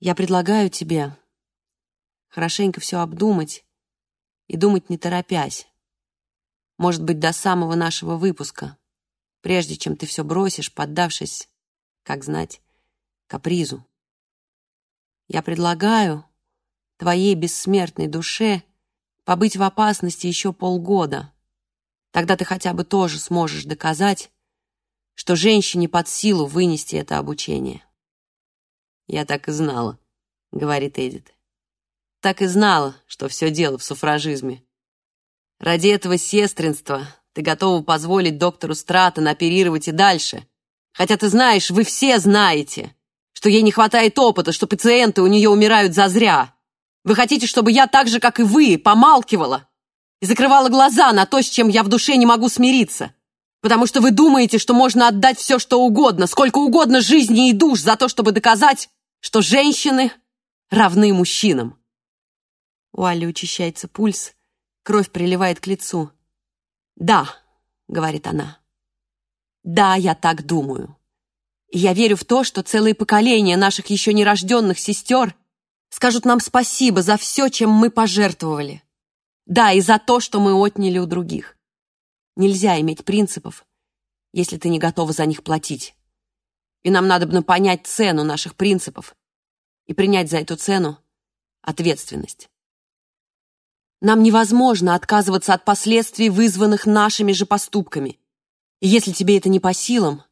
Я предлагаю тебе хорошенько все обдумать и думать не торопясь. Может быть, до самого нашего выпуска, прежде чем ты все бросишь, поддавшись, как знать, капризу. Я предлагаю твоей бессмертной душе побыть в опасности еще полгода. Тогда ты хотя бы тоже сможешь доказать, что женщине под силу вынести это обучение. «Я так и знала», — говорит Эдит. Так и знала, что все дело в суфражизме. Ради этого сестринства ты готова позволить доктору Стратон оперировать и дальше. Хотя ты знаешь, вы все знаете, что ей не хватает опыта, что пациенты у нее умирают зазря. Вы хотите, чтобы я так же, как и вы, помалкивала и закрывала глаза на то, с чем я в душе не могу смириться? Потому что вы думаете, что можно отдать все, что угодно, сколько угодно жизни и душ за то, чтобы доказать, что женщины равны мужчинам. У Али учащается пульс, кровь приливает к лицу. «Да», — говорит она, — «да, я так думаю. Я верю в то, что целые поколения наших еще нерожденных сестер скажут нам спасибо за все, чем мы пожертвовали. Да, и за то, что мы отняли у других. Нельзя иметь принципов, если ты не готова за них платить. И нам надо бы понять цену наших принципов и принять за эту цену ответственность. Нам невозможно отказываться от последствий, вызванных нашими же поступками. И если тебе это не по силам,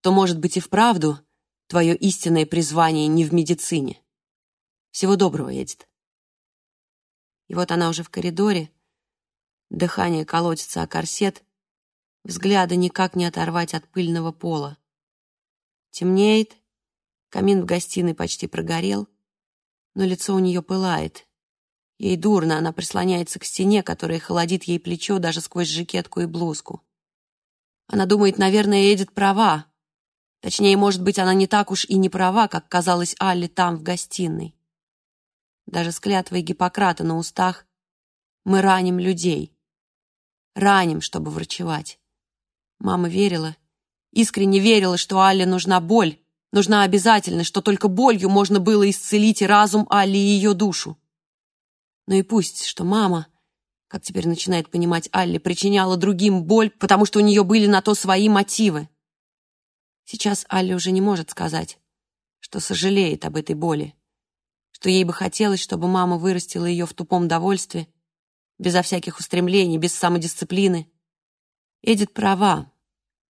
то, может быть, и вправду твое истинное призвание не в медицине. Всего доброго, Эдит. И вот она уже в коридоре, дыхание колотится о корсет, взгляда никак не оторвать от пыльного пола. Темнеет, камин в гостиной почти прогорел, но лицо у нее пылает. Ей дурно, она прислоняется к стене, которая холодит ей плечо даже сквозь жакетку и блузку. Она думает, наверное, Эдит права. Точнее, может быть, она не так уж и не права, как казалось Алле там, в гостиной. Даже с клятвой Гиппократа на устах мы раним людей. Раним, чтобы врачевать. Мама верила, искренне верила, что Алле нужна боль, нужна обязательно, что только болью можно было исцелить и разум Алли и ее душу. Но и пусть, что мама, как теперь начинает понимать Алли, причиняла другим боль, потому что у нее были на то свои мотивы. Сейчас Алли уже не может сказать, что сожалеет об этой боли, что ей бы хотелось, чтобы мама вырастила ее в тупом довольстве, безо всяких устремлений, без самодисциплины. Эдит права.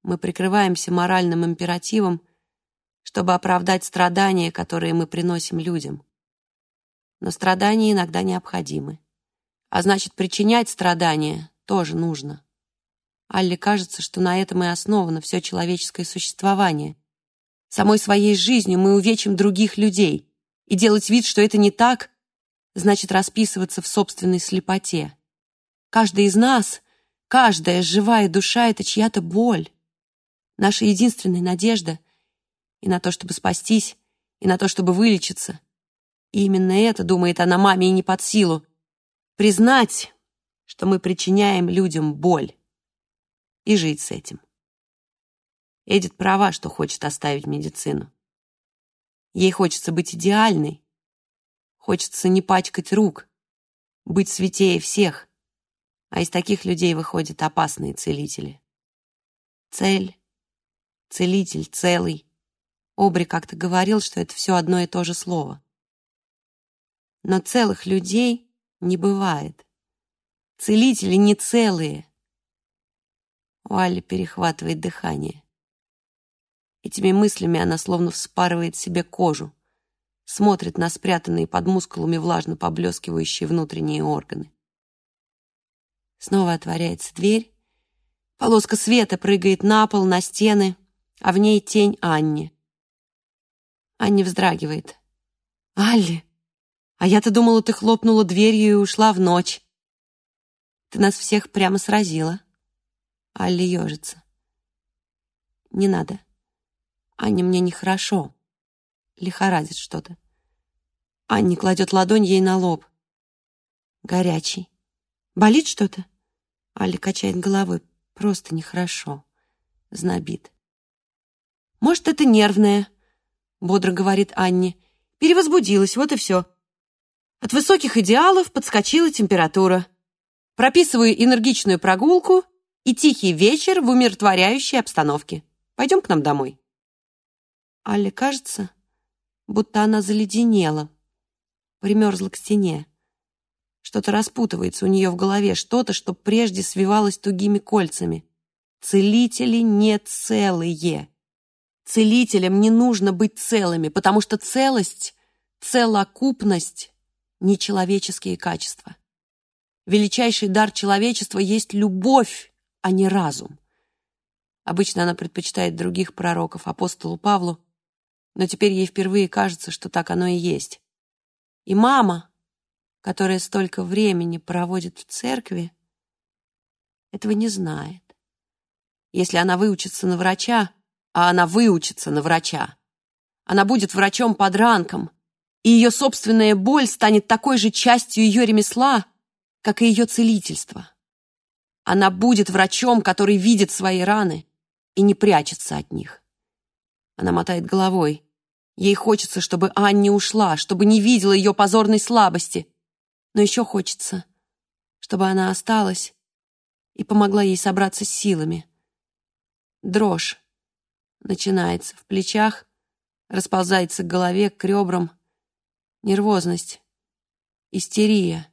Мы прикрываемся моральным императивом, чтобы оправдать страдания, которые мы приносим людям. Но страдания иногда необходимы. А значит, причинять страдания тоже нужно. Алле кажется, что на этом и основано все человеческое существование. Самой своей жизнью мы увечим других людей, и делать вид, что это не так, значит расписываться в собственной слепоте. Каждый из нас, каждая живая душа — это чья-то боль. Наша единственная надежда и на то, чтобы спастись, и на то, чтобы вылечиться. И именно это, думает она маме, и не под силу. Признать, что мы причиняем людям боль и жить с этим. Эдит права, что хочет оставить медицину. Ей хочется быть идеальной, хочется не пачкать рук, быть святее всех, а из таких людей выходят опасные целители. Цель, целитель, целый. Обри как-то говорил, что это все одно и то же слово. Но целых людей не бывает. Целители не целые — у Али перехватывает дыхание. Этими мыслями она словно вспарывает себе кожу, смотрит на спрятанные под мускулами влажно поблескивающие внутренние органы. Снова отворяется дверь. Полоска света прыгает на пол, на стены, а в ней тень Анни. Анни вздрагивает. «Алли, а я-то думала, ты хлопнула дверью и ушла в ночь. Ты нас всех прямо сразила». Алли ежится. «Не надо. Аня, мне нехорошо. Лихорадит что-то. Анни кладет ладонь ей на лоб. Горячий. Болит что-то?» Алли качает головой. «Просто нехорошо. Знобит». «Может, это нервное?» Бодро говорит Анни. «Перевозбудилась, вот и все. От высоких идеалов подскочила температура. Прописываю энергичную прогулку и тихий вечер в умиротворяющей обстановке. Пойдем к нам домой». Алле кажется, будто она заледенела, примерзла к стене. Что-то распутывается у нее в голове, что-то, что прежде свивалось тугими кольцами. Целители не целые. Целителям не нужно быть целыми, потому что целость, целокупность — нечеловеческие качества. Величайший дар человечества есть любовь, а не разум. Обычно она предпочитает других пророков, апостолу Павлу, но теперь ей впервые кажется, что так оно и есть. И мама, которая столько времени проводит в церкви, этого не знает. Если она выучится на врача, а она выучится на врача, она будет врачом-подранком, и ее собственная боль станет такой же частью ее ремесла, как и ее целительство. Она будет врачом, который видит свои раны и не прячется от них. Она мотает головой. Ей хочется, чтобы Анне ушла, чтобы не видела ее позорной слабости. Но еще хочется, чтобы она осталась и помогла ей собраться с силами. Дрожь начинается в плечах, расползается к голове, к ребрам. Нервозность, истерия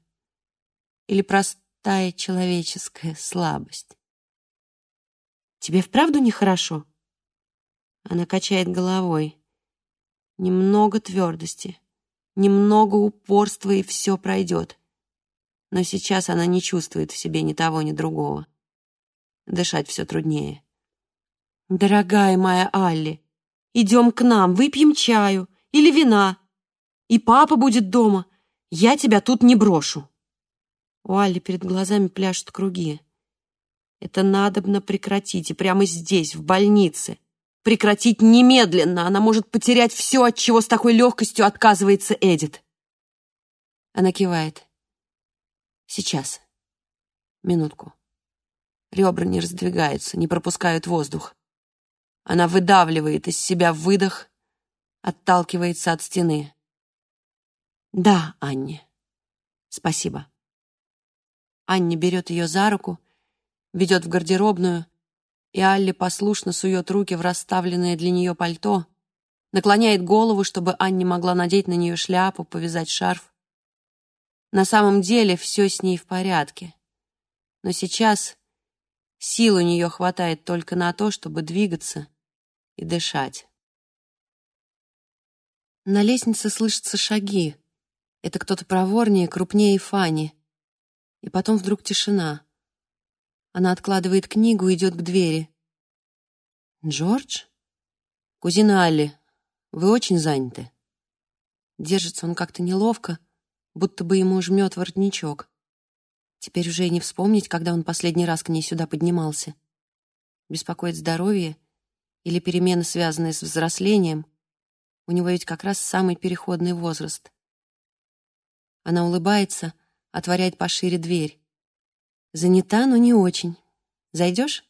или простая человеческая слабость. «Тебе вправду нехорошо?» Она качает головой. Немного твердости, немного упорства, и все пройдет. Но сейчас она не чувствует в себе ни того, ни другого. Дышать все труднее. «Дорогая моя Алли, идем к нам, выпьем чаю или вина. И папа будет дома. Я тебя тут не брошу». У Алли перед глазами пляшут круги. Это надобно прекратить, и прямо здесь, в больнице. Прекратить немедленно, она может потерять все, от чего с такой легкостью отказывается Эдит. Она кивает. Сейчас. Минутку. Ребра не раздвигаются, не пропускают воздух. Она выдавливает из себя выдох, отталкивается от стены. «Да, Анне. Спасибо». Анне берет ее за руку, ведет в гардеробную, и Алли послушно сует руки в расставленное для нее пальто, наклоняет голову, чтобы Анне могла надеть на нее шляпу, повязать шарф. На самом деле все с ней в порядке. Но сейчас сил у нее хватает только на то, чтобы двигаться и дышать. На лестнице слышатся шаги. Это кто-то проворнее, крупнее Фани. И потом вдруг тишина. Она откладывает книгу и идет к двери. «Джордж? Кузина Алли, вы очень заняты?» Держится он как-то неловко, будто бы ему жмет воротничок. Теперь уже и не вспомнить, когда он последний раз к ней сюда поднимался. Беспокоит здоровье — или перемены, связанные с взрослением. У него ведь как раз самый переходный возраст. Она улыбается, отворяет пошире дверь. Занята, но не очень. Зайдешь?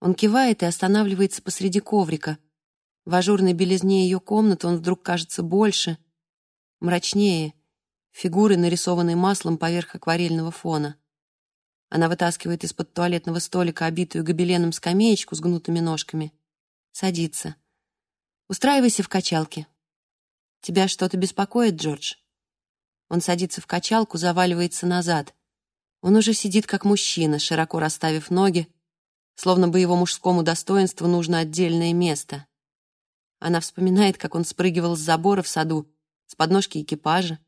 Он кивает и останавливается посреди коврика. В ажурной белизне ее комнаты он вдруг кажется больше, мрачнее, фигуры, нарисованные маслом поверх акварельного фона. Она вытаскивает из-под туалетного столика обитую гобеленом скамеечку с гнутыми ножками. Садится. Устраивайся в качалке. Тебя что-то беспокоит, Джордж? Он садится в качалку, заваливается назад. Он уже сидит как мужчина, широко расставив ноги, словно бы его мужскому достоинству нужно отдельное место. Она вспоминает, как он спрыгивал с забора в саду, с подножки экипажа,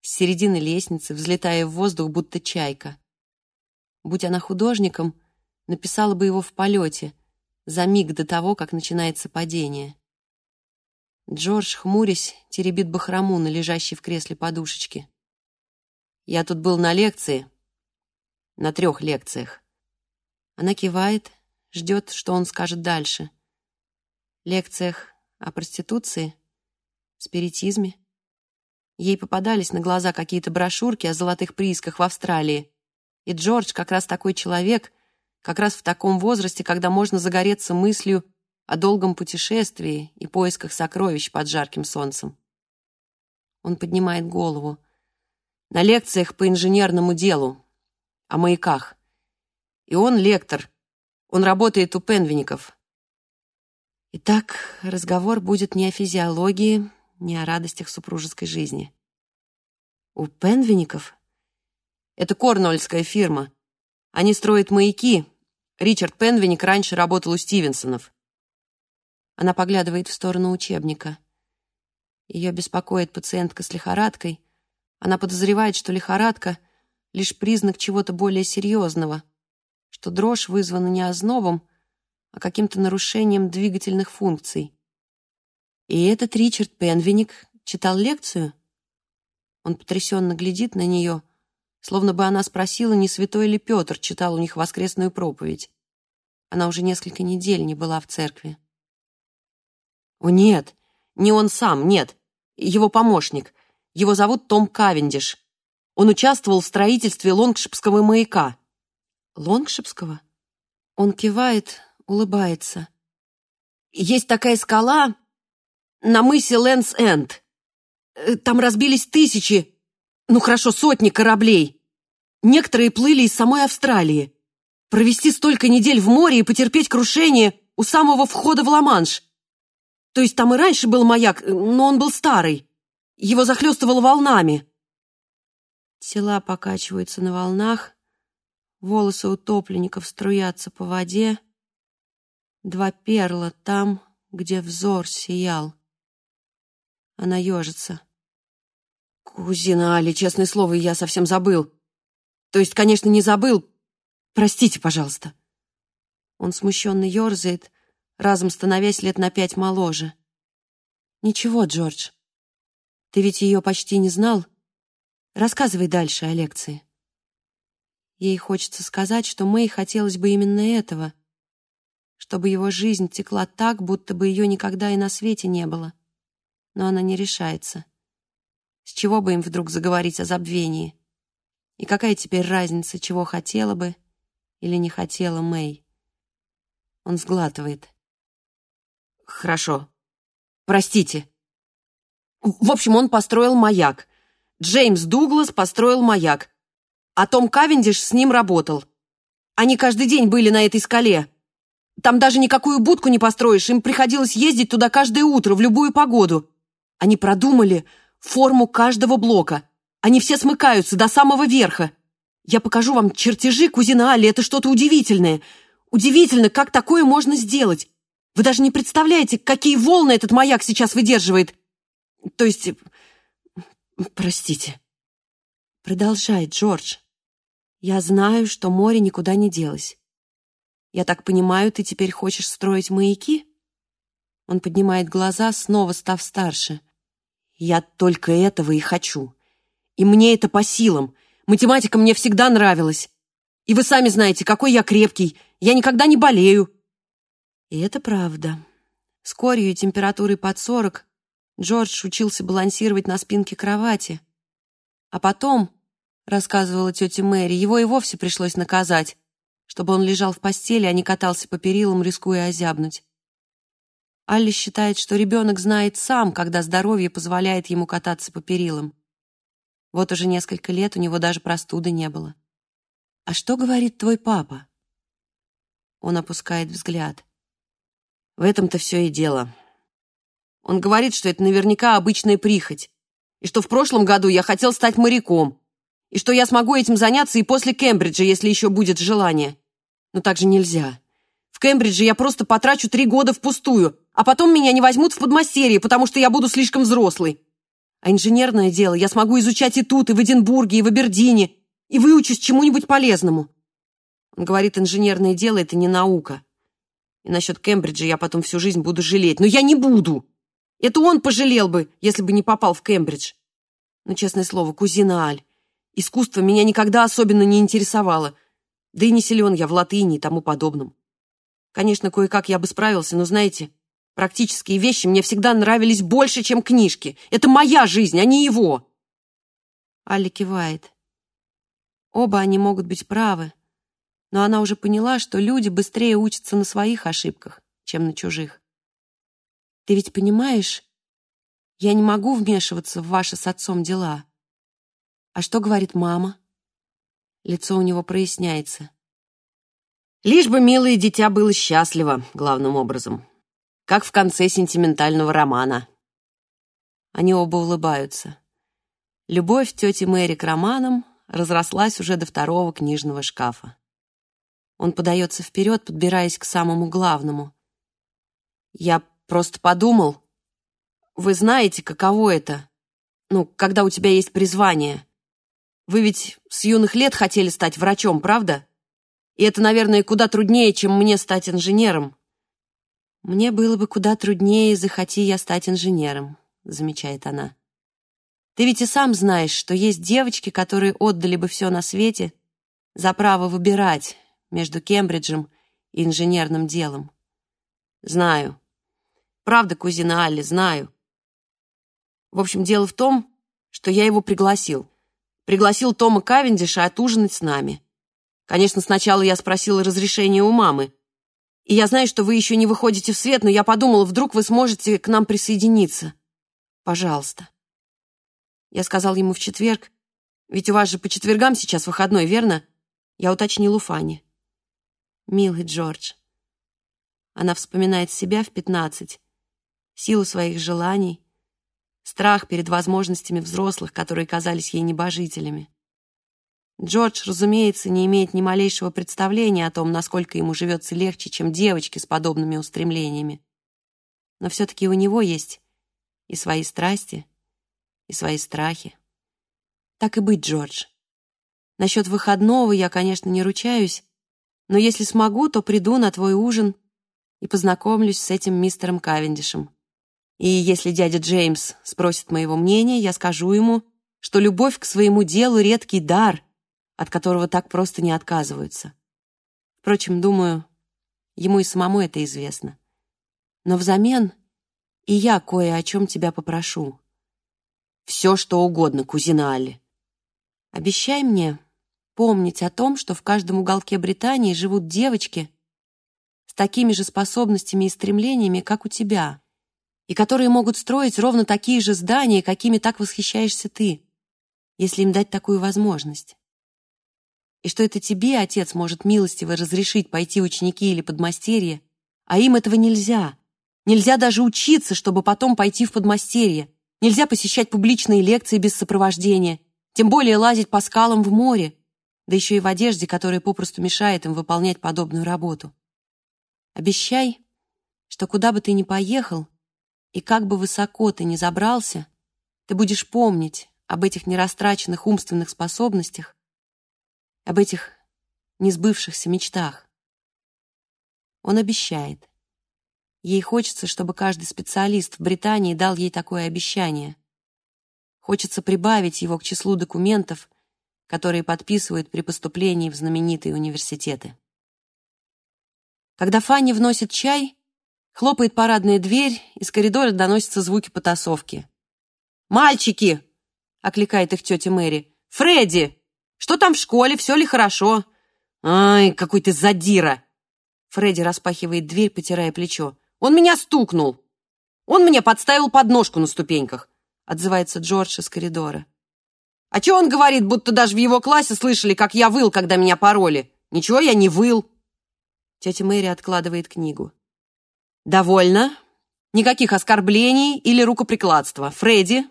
с середины лестницы, взлетая в воздух, будто чайка. Будь она художником, написала бы его в полете, за миг до того, как начинается падение. Джордж, хмурясь, теребит бахрому на лежащей в кресле подушечке. «Я тут был на лекции, на трех лекциях». Она кивает, ждет, что он скажет дальше. Лекциях о проституции, спиритизме. Ей попадались на глаза какие-то брошюрки о золотых приисках в Австралии. И Джордж как раз такой человек, как раз в таком возрасте, когда можно загореться мыслью о долгом путешествии и поисках сокровищ под жарким солнцем. Он поднимает голову. На лекциях по инженерному делу, о маяках. И он лектор. Он работает у Пенвиников. Итак, разговор будет не о физиологии, не о радостях супружеской жизни. У Пенвиников это корнуольская фирма. Они строят маяки. Ричард Пенвиник раньше работал у Стивенсонов. Она поглядывает в сторону учебника. Ее беспокоит пациентка с лихорадкой. Она подозревает, что лихорадка — лишь признак чего-то более серьезного, что дрожь вызвана не ознобом, а каким-то нарушением двигательных функций. И этот Ричард Пенвиник читал лекцию? Он потрясенно глядит на нее, словно бы она спросила, не святой ли Петр читал у них воскресную проповедь. Она уже несколько недель не была в церкви. «О, нет, не он сам, нет, его помощник. Его зовут Том Кавендиш. Он участвовал в строительстве Лонгшипского маяка». «Лонгшипского?» Он кивает, улыбается. «Есть такая скала на мысе Лэнс-Энд. Э, там разбились тысячи, ну хорошо, сотни кораблей. Некоторые плыли из самой Австралии. Провести столько недель в море и потерпеть крушение у самого входа в Ла-Манш. То есть там и раньше был маяк, но он был старый. Его захлестывало волнами. Тела покачиваются на волнах, волосы утопленников струятся по воде. Два перла там, где взор сиял. Она ежится. «Кузина Али, честное слово, я совсем забыл. То есть, конечно, не забыл. Простите, пожалуйста». Он смущенно ерзает, разом становясь лет на пять моложе. «Ничего, Джордж. Ты ведь ее почти не знал. Рассказывай дальше о лекции». Ей хочется сказать, что Мэй хотелось бы именно этого, чтобы его жизнь текла так, будто бы ее никогда и на свете не было но она не решается. С чего бы им вдруг заговорить о забвении? И какая теперь разница, чего хотела бы или не хотела Мэй? Он сглатывает. Хорошо. Простите. В общем, он построил маяк. Джеймс Дуглас построил маяк. А Том Кавендиш с ним работал. Они каждый день были на этой скале. Там даже никакую будку не построишь, им приходилось ездить туда каждое утро, в любую погоду. Они продумали форму каждого блока. Они все смыкаются до самого верха. Я покажу вам чертежи, кузина Али, это что-то удивительное. Удивительно, как такое можно сделать. Вы даже не представляете, какие волны этот маяк сейчас выдерживает. То есть... Простите. Продолжай, Джордж. Я знаю, что море никуда не делось. Я так понимаю, ты теперь хочешь строить маяки? Он поднимает глаза, снова став старше. Я только этого и хочу. И мне это по силам. Математика мне всегда нравилась. И вы сами знаете, какой я крепкий. Я никогда не болею. И это правда. С корью и температурой под сорок Джордж учился балансировать на спинке кровати. А потом, рассказывала тетя Мэри, его и вовсе пришлось наказать, чтобы он лежал в постели, а не катался по перилам, рискуя озябнуть. Алли считает, что ребенок знает сам, когда здоровье позволяет ему кататься по перилам. Вот уже несколько лет у него даже простуды не было. «А что говорит твой папа?» Он опускает взгляд. В этом-то все и дело. Он говорит, что это наверняка обычная прихоть, и что в прошлом году я хотел стать моряком, и что я смогу этим заняться и после Кембриджа, если еще будет желание. Но так же нельзя. В Кембридже я просто потрачу три года впустую, а потом меня не возьмут в подмастерье, потому что я буду слишком взрослый. А инженерное дело я смогу изучать и тут, и в Эдинбурге, и в Абердине, и выучусь чему-нибудь полезному. Он говорит, инженерное дело — это не наука. И насчет Кембриджа я потом всю жизнь буду жалеть. Но я не буду. Это он пожалел бы, если бы не попал в Кембридж. Но, честное слово, кузина Аль, искусство меня никогда особенно не интересовало. Да и не силен я в латыни и тому подобном. Конечно, кое-как я бы справился, но, знаете, практические вещи мне всегда нравились больше, чем книжки. Это моя жизнь, а не его. Алли кивает. Оба они могут быть правы, но она уже поняла, что люди быстрее учатся на своих ошибках, чем на чужих. Ты ведь понимаешь, я не могу вмешиваться в ваши с отцом дела. А что говорит мама? Лицо у него проясняется. Лишь бы милое дитя было счастливо, главным образом. Как в конце сентиментального романа. Они оба улыбаются. Любовь тети Мэри к романам разрослась уже до второго книжного шкафа. Он подается вперед, подбираясь к самому главному. «Я просто подумал. Вы знаете, каково это? Ну, когда у тебя есть призвание. Вы ведь с юных лет хотели стать врачом, правда?» И это, наверное, куда труднее, чем мне стать инженером. Мне было бы куда труднее, захоти я стать инженером, замечает она. Ты ведь и сам знаешь, что есть девочки, которые отдали бы все на свете за право выбирать между Кембриджем и инженерным делом. Знаю. Правда, кузина Алли, знаю. В общем, дело в том, что я его пригласил. Пригласил Тома Кавендиша отужинать с нами. Конечно, сначала я спросила разрешения у мамы. И я знаю, что вы еще не выходите в свет, но я подумала, вдруг вы сможете к нам присоединиться. Пожалуйста. Я сказал ему в четверг, ведь у вас же по четвергам сейчас выходной, верно? Я уточнил у Фани. Милый Джордж. Она вспоминает себя в пятнадцать, силу своих желаний, страх перед возможностями взрослых, которые казались ей небожителями. Джордж, разумеется, не имеет ни малейшего представления о том, насколько ему живется легче, чем девочке с подобными устремлениями. Но все-таки у него есть и свои страсти, и свои страхи. Так и быть, Джордж. Насчет выходного я, конечно, не ручаюсь, но если смогу, то приду на твой ужин и познакомлюсь с этим мистером Кавендишем. И если дядя Джеймс спросит моего мнения, я скажу ему, что любовь к своему делу — редкий дар, от которого так просто не отказываются. Впрочем, думаю, ему и самому это известно. Но взамен и я кое о чем тебя попрошу. Все, что угодно, кузина Алли. Обещай мне помнить о том, что в каждом уголке Британии живут девочки с такими же способностями и стремлениями, как у тебя, и которые могут строить ровно такие же здания, какими так восхищаешься ты, если им дать такую возможность. И что это тебе отец может милостиво разрешить пойти ученики или подмастерье, а им этого нельзя. Нельзя даже учиться, чтобы потом пойти в подмастерье. Нельзя посещать публичные лекции без сопровождения, тем более лазить по скалам в море, да еще и в одежде, которая попросту мешает им выполнять подобную работу. Обещай, что куда бы ты ни поехал и как бы высоко ты ни забрался, ты будешь помнить об этих нерастраченных умственных способностях, об этих несбывшихся мечтах. Он обещает. Ей хочется, чтобы каждый специалист в Британии дал ей такое обещание. Хочется прибавить его к числу документов, которые подписывают при поступлении в знаменитые университеты. Когда Фанни вносит чай, хлопает парадная дверь, из коридора доносятся звуки потасовки. «Мальчики!» — окликает их тетя Мэри. «Фредди! Что там в школе? Все ли хорошо?» «Ай, какой ты задира!» Фредди распахивает дверь, потирая плечо. Он меня стукнул. Он мне подставил подножку на ступеньках», — отзывается Джордж из коридора. «А чё он говорит, будто даже в его классе слышали, как я выл, когда меня пороли? Ничего я не выл». Тетя Мэри откладывает книгу. «Довольно. Никаких оскорблений или рукоприкладства. Фредди,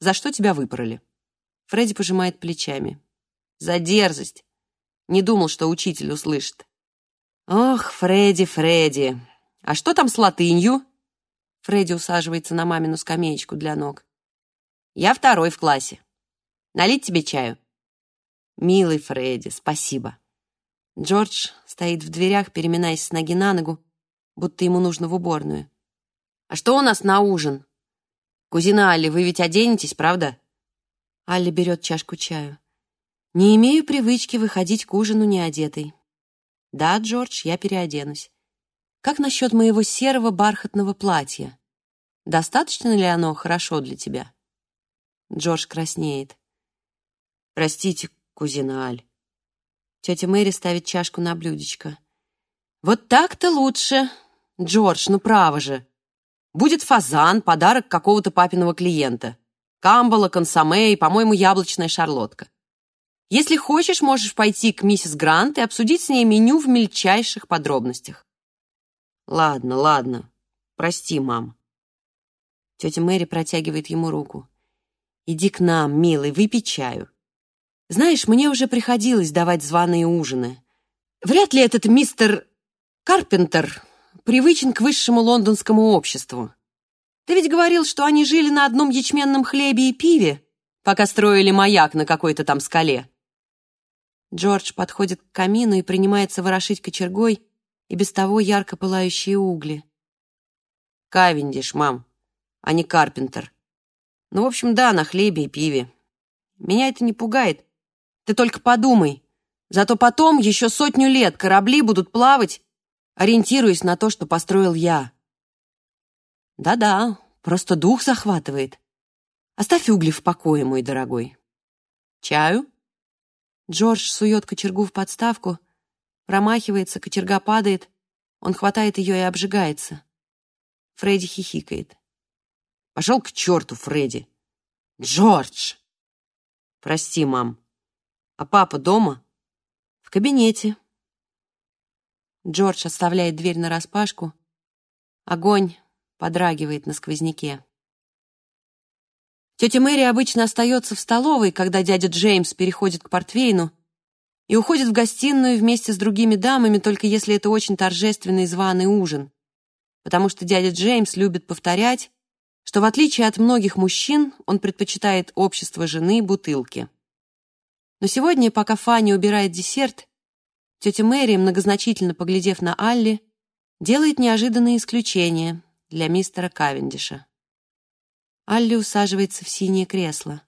за что тебя выпороли?» Фредди пожимает плечами. «За дерзость. Не думал, что учитель услышит». «Ох, Фредди, Фредди, «А что там с латынью?» Фредди усаживается на мамину скамеечку для ног. «Я второй в классе. Налить тебе чаю?» «Милый Фредди, спасибо». Джордж стоит в дверях, переминаясь с ноги на ногу, будто ему нужно в уборную. «А что у нас на ужин?» «Кузина Алли, вы ведь оденетесь, правда?» Алли берет чашку чаю. «Не имею привычки выходить к ужину неодетой». «Да, Джордж, я переоденусь. Как насчет моего серого бархатного платья? Достаточно ли оно хорошо для тебя?» Джордж краснеет. «Простите, кузина Аль». Тетя Мэри ставит чашку на блюдечко. «Вот так-то лучше. Джордж, ну право же. Будет фазан, подарок какого-то папиного клиента. Камбала, консоме и, по-моему, яблочная шарлотка. Если хочешь, можешь пойти к миссис Грант и обсудить с ней меню в мельчайших подробностях. Ладно, ладно. Прости, мам. Тетя Мэри протягивает ему руку. Иди к нам, милый, выпей чаю. Знаешь, мне уже приходилось давать званые ужины. Вряд ли этот мистер Карпентер привычен к высшему лондонскому обществу. Ты ведь говорил, что они жили на одном ячменном хлебе и пиве, пока строили маяк на какой-то там скале. Джордж подходит к камину и принимается ворошить кочергой и без того ярко пылающие угли. «Кавендиш, мам, а не Карпентер. Ну, в общем, да, на хлебе и пиве. Меня это не пугает. Ты только подумай. Зато потом еще сотню лет корабли будут плавать, ориентируясь на то, что построил я. Да-да, просто дух захватывает. Оставь угли в покое, мой дорогой. Чаю? Джордж сует кочергу в подставку, промахивается, кочерга падает, он хватает ее и обжигается. Фредди хихикает. Пошел к черту, Фредди. Джордж! Прости, мам. А папа дома? В кабинете. Джордж оставляет дверь нараспашку. Огонь подрагивает на сквозняке. Тетя Мэри обычно остается в столовой, когда дядя Джеймс переходит к портвейну, и уходит в гостиную вместе с другими дамами, только если это очень торжественный званый ужин, потому что дядя Джеймс любит повторять, что в отличие от многих мужчин он предпочитает общество жены бутылки. Но сегодня, пока Фанни убирает десерт, тетя Мэри, многозначительно поглядев на Алли, делает неожиданное исключение для мистера Кавендиша. Алли усаживается в синее кресло.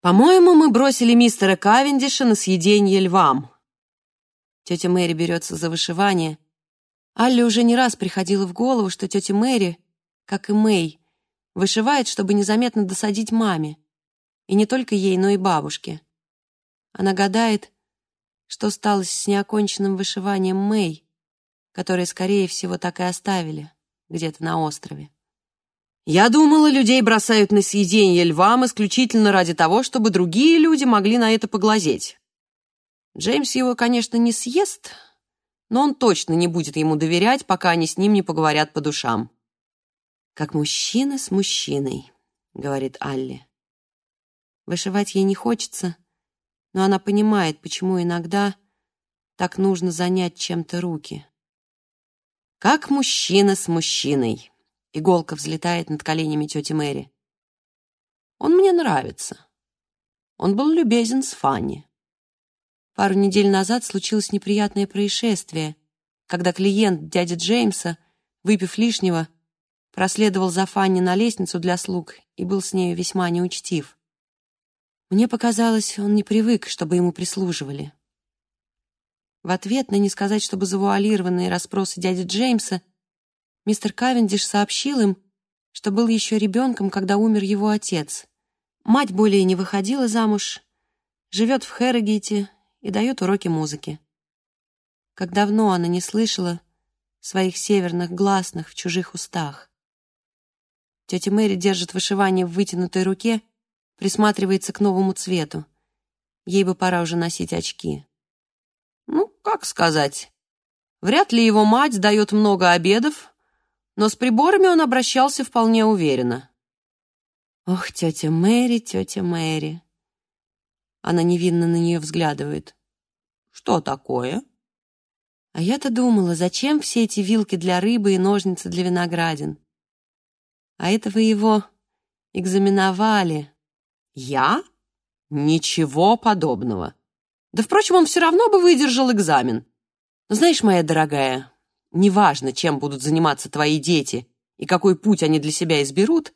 «По-моему, мы бросили мистера Кавендиша на съеденье львам». Тетя Мэри берется за вышивание. Алли уже не раз приходила в голову, что тетя Мэри как и Мэй, вышивает, чтобы незаметно досадить маме. И не только ей, но и бабушке. Она гадает, что стало с неоконченным вышиванием Мэй, которое, скорее всего, так и оставили где-то на острове. Я думала, людей бросают на съедение львам исключительно ради того, чтобы другие люди могли на это поглазеть. Джеймс его, конечно, не съест, но он точно не будет ему доверять, пока они с ним не поговорят по душам. «Как мужчина с мужчиной», — говорит Алли. Вышивать ей не хочется, но она понимает, почему иногда так нужно занять чем-то руки. «Как мужчина с мужчиной», — иголка взлетает над коленями тети Мэри. «Он мне нравится. Он был любезен с Фанни». Пару недель назад случилось неприятное происшествие, когда клиент дяди Джеймса, выпив лишнего, проследовал за Фанни на лестницу для слуг и был с нею весьма неучтив. Мне показалось, он не привык, чтобы ему прислуживали. В ответ на не сказать, чтобы завуалированные расспросы дяди Джеймса, мистер Кавендиш сообщил им, что был еще ребенком, когда умер его отец. Мать более не выходила замуж, живет в Хэррогейте и дает уроки музыки. Как давно она не слышала своих северных гласных в чужих устах. Тетя Мэри держит вышивание в вытянутой руке, присматривается к новому цвету. Ей бы пора уже носить очки. Ну, как сказать. Вряд ли его мать дает много обедов, но с приборами он обращался вполне уверенно. Ох, тетя Мэри, тетя Мэри. Она невинно на нее взглядывает. Что такое? А я-то думала, зачем все эти вилки для рыбы и ножницы для виноградин? А это вы его экзаменовали. Я? Ничего подобного. Да, впрочем, он все равно бы выдержал экзамен. Знаешь, моя дорогая, неважно, чем будут заниматься твои дети и какой путь они для себя изберут,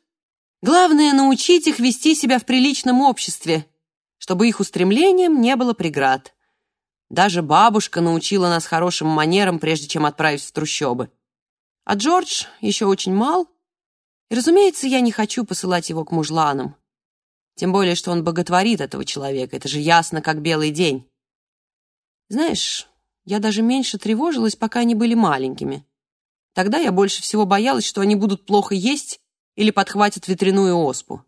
главное — научить их вести себя в приличном обществе, чтобы их устремлениям не было преград. Даже бабушка научила нас хорошим манерам, прежде чем отправить в трущобы. А Джордж еще очень мал, и, разумеется, я не хочу посылать его к мужланам. Тем более, что он боготворит этого человека. Это же ясно, как белый день. Знаешь, я даже меньше тревожилась, пока они были маленькими. Тогда я больше всего боялась, что они будут плохо есть или подхватят ветряную оспу.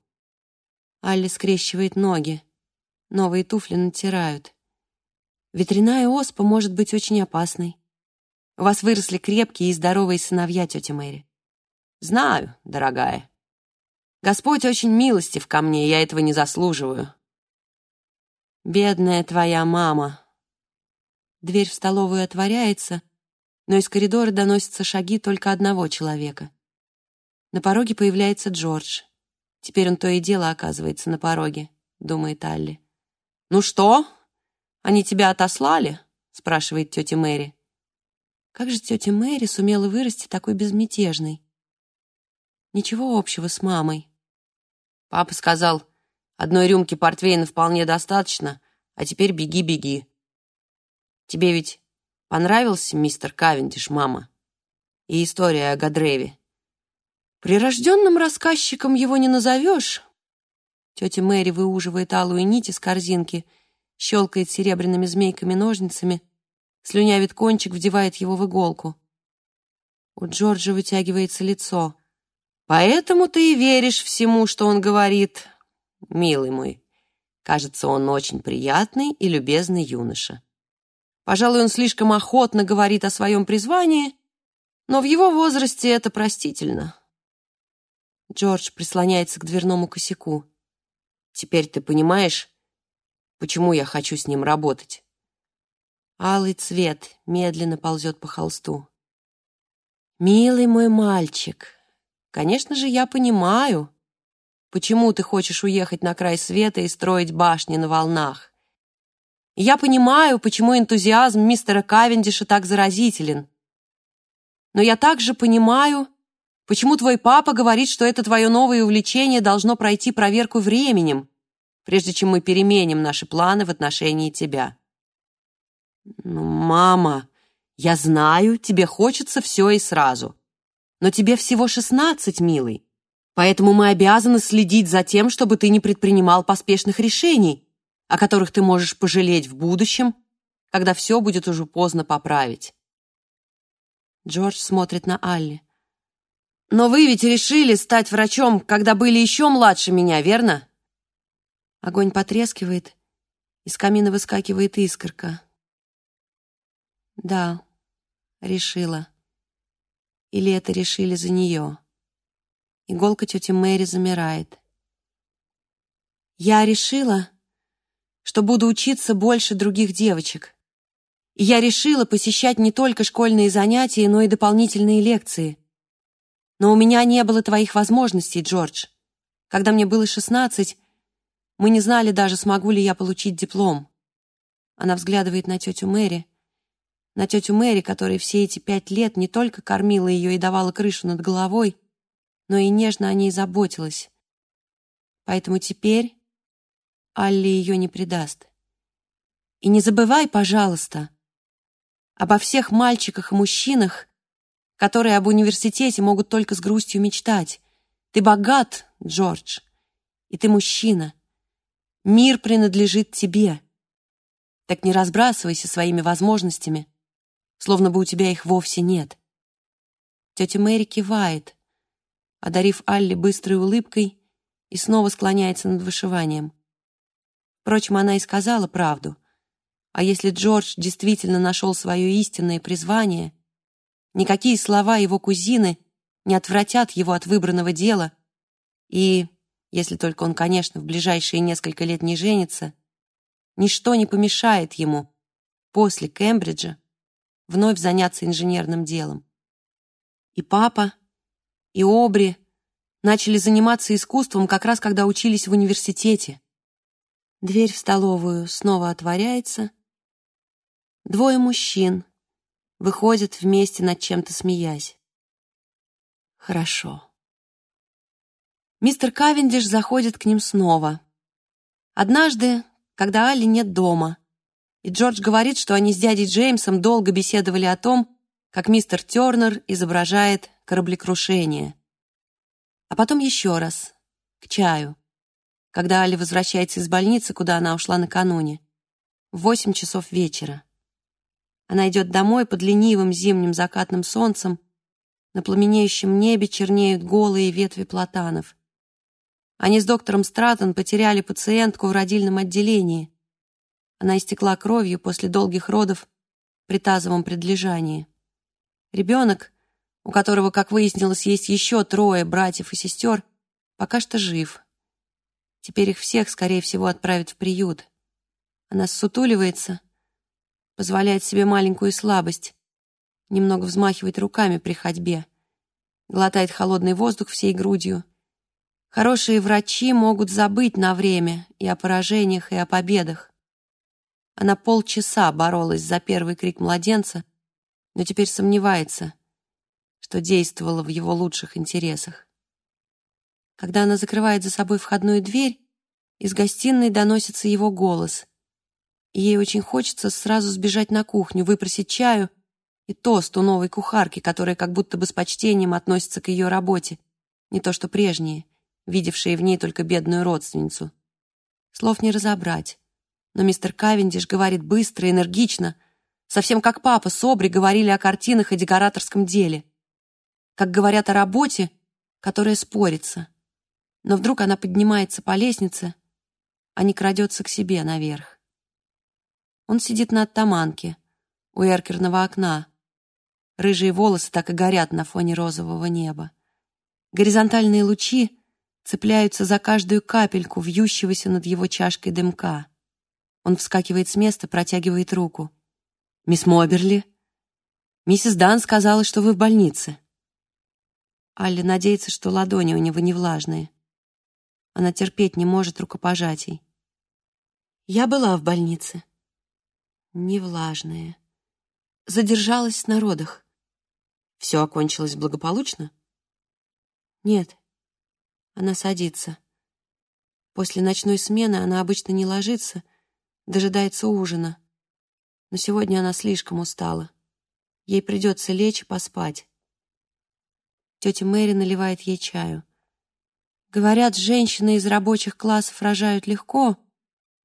Алли скрещивает ноги. Новые туфли натирают. Ветряная оспа может быть очень опасной. У вас выросли крепкие и здоровые сыновья, тетя Мэри. Знаю, дорогая. Господь очень милостив ко мне, я этого не заслуживаю. Бедная твоя мама. Дверь в столовую отворяется, но из коридора доносятся шаги только одного человека. На пороге появляется Джордж. Теперь он то и дело оказывается на пороге, думает Алли. «Ну что, они тебя отослали?» спрашивает тетя Мэри. Как же тетя Мэри сумела вырасти такой безмятежной? Ничего общего с мамой. Папа сказал, одной рюмки портвейна вполне достаточно, а теперь беги-беги. Тебе ведь понравился мистер Кавендиш, мама? И история о Гадреве? Прирожденным рассказчиком его не назовешь. Тетя Мэри выуживает алую нить из корзинки, щелкает серебряными змейками ножницами, слюнявит кончик, вдевает его в иголку. У Джорджа вытягивается лицо. «Поэтому ты и веришь всему, что он говорит, милый мой. Кажется, он очень приятный и любезный юноша. Пожалуй, он слишком охотно говорит о своем призвании, но в его возрасте это простительно». Джордж прислоняется к дверному косяку. «Теперь ты понимаешь, почему я хочу с ним работать?» Алый цвет медленно ползет по холсту. «Милый мой мальчик, конечно же, я понимаю, почему ты хочешь уехать на край света и строить башни на волнах. я понимаю, почему энтузиазм мистера Кавендиша так заразителен. Но я также понимаю, почему твой папа говорит, что это твое новое увлечение должно пройти проверку временем, прежде чем мы переменим наши планы в отношении тебя. Ну, мама, я знаю, тебе хочется все и сразу. Но тебе всего шестнадцать, милый. Поэтому мы обязаны следить за тем, чтобы ты не предпринимал поспешных решений, о которых ты можешь пожалеть в будущем, когда все будет уже поздно поправить. Джордж смотрит на Алли. «Но вы ведь решили стать врачом, когда были еще младше меня, верно?» Огонь потрескивает, из камина выскакивает искорка. «Да», решила. Или это решили за нее? Иголка тети Мэри замирает. Я решила, что буду учиться больше других девочек. И я решила посещать не только школьные занятия, но и дополнительные лекции. Но у меня не было твоих возможностей, Джордж. Когда мне было шестнадцать, мы не знали даже, смогу ли я получить диплом. Она взглядывает на тетю Мэри, на тетю Мэри, которая все эти пять лет не только кормила ее и давала крышу над головой, но и нежно о ней заботилась. Поэтому теперь Алли ее не предаст. И не забывай, пожалуйста, обо всех мальчиках и мужчинах, которые об университете могут только с грустью мечтать. Ты богат, Джордж, и ты мужчина. Мир принадлежит тебе. Так не разбрасывайся своими возможностями словно бы у тебя их вовсе нет. Тетя Мэри кивает, одарив Алли быстрой улыбкой и снова склоняется над вышиванием. Впрочем, она и сказала правду. А если Джордж действительно нашел свое истинное призвание, никакие слова его кузины не отвратят его от выбранного дела, и, если только он, конечно, в ближайшие несколько лет не женится, ничто не помешает ему после Кембриджа вновь заняться инженерным делом. И папа, и Обри начали заниматься искусством как раз когда учились в университете. Дверь в столовую снова отворяется. Двое мужчин выходят вместе над чем-то смеясь. Хорошо. Мистер Кавендиш заходит к ним снова. Однажды, когда Али нет дома, и Джордж говорит, что они с дядей Джеймсом долго беседовали о том, как мистер Тернер изображает кораблекрушение. А потом еще раз, к чаю, когда Али возвращается из больницы, куда она ушла накануне, в восемь часов вечера. Она идет домой под ленивым зимним закатным солнцем, на пламенеющем небе чернеют голые ветви платанов. Они с доктором Стратон потеряли пациентку в родильном отделении — она истекла кровью после долгих родов при тазовом предлежании. Ребенок, у которого, как выяснилось, есть еще трое братьев и сестер, пока что жив. Теперь их всех, скорее всего, отправят в приют. Она ссутуливается, позволяет себе маленькую слабость, немного взмахивает руками при ходьбе, глотает холодный воздух всей грудью. Хорошие врачи могут забыть на время и о поражениях, и о победах. Она полчаса боролась за первый крик младенца, но теперь сомневается, что действовала в его лучших интересах. Когда она закрывает за собой входную дверь, из гостиной доносится его голос. И ей очень хочется сразу сбежать на кухню, выпросить чаю и тост у новой кухарки, которая как будто бы с почтением относится к ее работе, не то что прежние, видевшие в ней только бедную родственницу. Слов не разобрать, но мистер Кавендиш говорит быстро, энергично, совсем как папа с Обри говорили о картинах и декораторском деле. Как говорят о работе, которая спорится. Но вдруг она поднимается по лестнице, а не крадется к себе наверх. Он сидит на оттаманке у эркерного окна, Рыжие волосы так и горят на фоне розового неба. Горизонтальные лучи цепляются за каждую капельку вьющегося над его чашкой дымка. Он вскакивает с места, протягивает руку. «Мисс Моберли, миссис Дан сказала, что вы в больнице». Алли надеется, что ладони у него не влажные. Она терпеть не может рукопожатий. «Я была в больнице». Не влажные. Задержалась на родах. Все окончилось благополучно? Нет. Она садится. После ночной смены она обычно не ложится, дожидается ужина. Но сегодня она слишком устала. Ей придется лечь и поспать. Тетя Мэри наливает ей чаю. Говорят, женщины из рабочих классов рожают легко,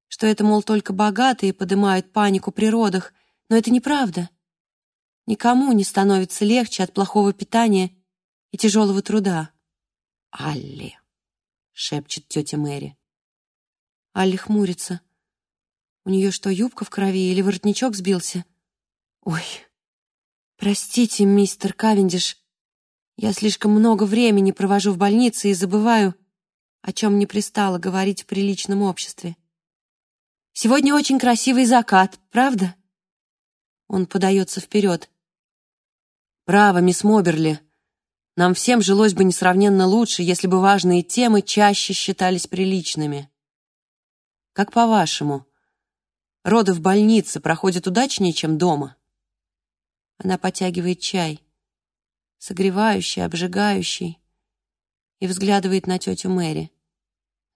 что это, мол, только богатые поднимают панику при родах, но это неправда. Никому не становится легче от плохого питания и тяжелого труда. «Алли!» — шепчет тетя Мэри. Алли хмурится. У нее что, юбка в крови или воротничок сбился? Ой, простите, мистер Кавендиш, я слишком много времени провожу в больнице и забываю, о чем не пристало говорить в приличном обществе. Сегодня очень красивый закат, правда? Он подается вперед. Право, мисс Моберли. Нам всем жилось бы несравненно лучше, если бы важные темы чаще считались приличными. Как по-вашему, роды в больнице проходят удачнее, чем дома? Она потягивает чай, согревающий, обжигающий, и взглядывает на тетю Мэри.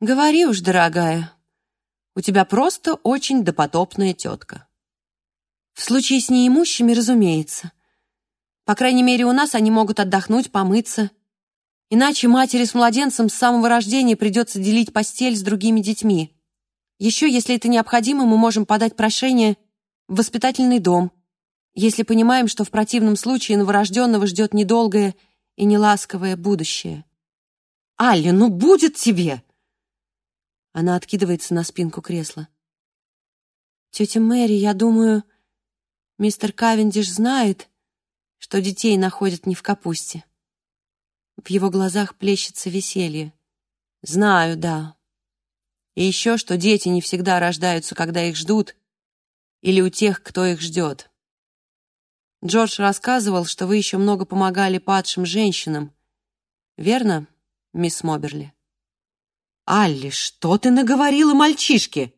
«Говори уж, дорогая, у тебя просто очень допотопная тетка». В случае с неимущими, разумеется. По крайней мере, у нас они могут отдохнуть, помыться. Иначе матери с младенцем с самого рождения придется делить постель с другими детьми. Еще, если это необходимо, мы можем подать прошение в воспитательный дом, если понимаем, что в противном случае новорожденного ждет недолгое и неласковое будущее. «Алли, ну будет тебе!» Она откидывается на спинку кресла. «Тетя Мэри, я думаю, мистер Кавендиш знает, что детей находят не в капусте. В его глазах плещется веселье. Знаю, да. И еще, что дети не всегда рождаются, когда их ждут, или у тех, кто их ждет. Джордж рассказывал, что вы еще много помогали падшим женщинам. Верно, мисс Моберли? «Алли, что ты наговорила мальчишке?»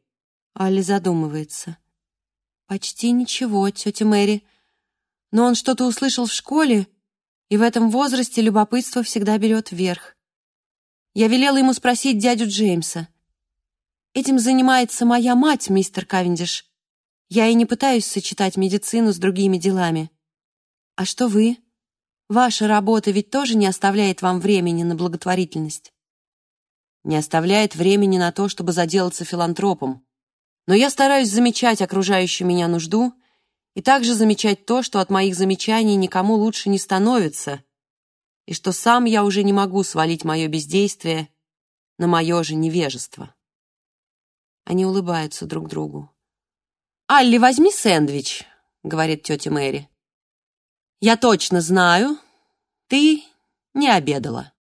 Алли задумывается. «Почти ничего, тетя Мэри но он что-то услышал в школе, и в этом возрасте любопытство всегда берет вверх. Я велела ему спросить дядю Джеймса. Этим занимается моя мать, мистер Кавендиш. Я и не пытаюсь сочетать медицину с другими делами. А что вы? Ваша работа ведь тоже не оставляет вам времени на благотворительность. Не оставляет времени на то, чтобы заделаться филантропом. Но я стараюсь замечать окружающую меня нужду и также замечать то, что от моих замечаний никому лучше не становится, и что сам я уже не могу свалить мое бездействие на мое же невежество. Они улыбаются друг другу. «Алли, возьми сэндвич», — говорит тетя Мэри. «Я точно знаю, ты не обедала».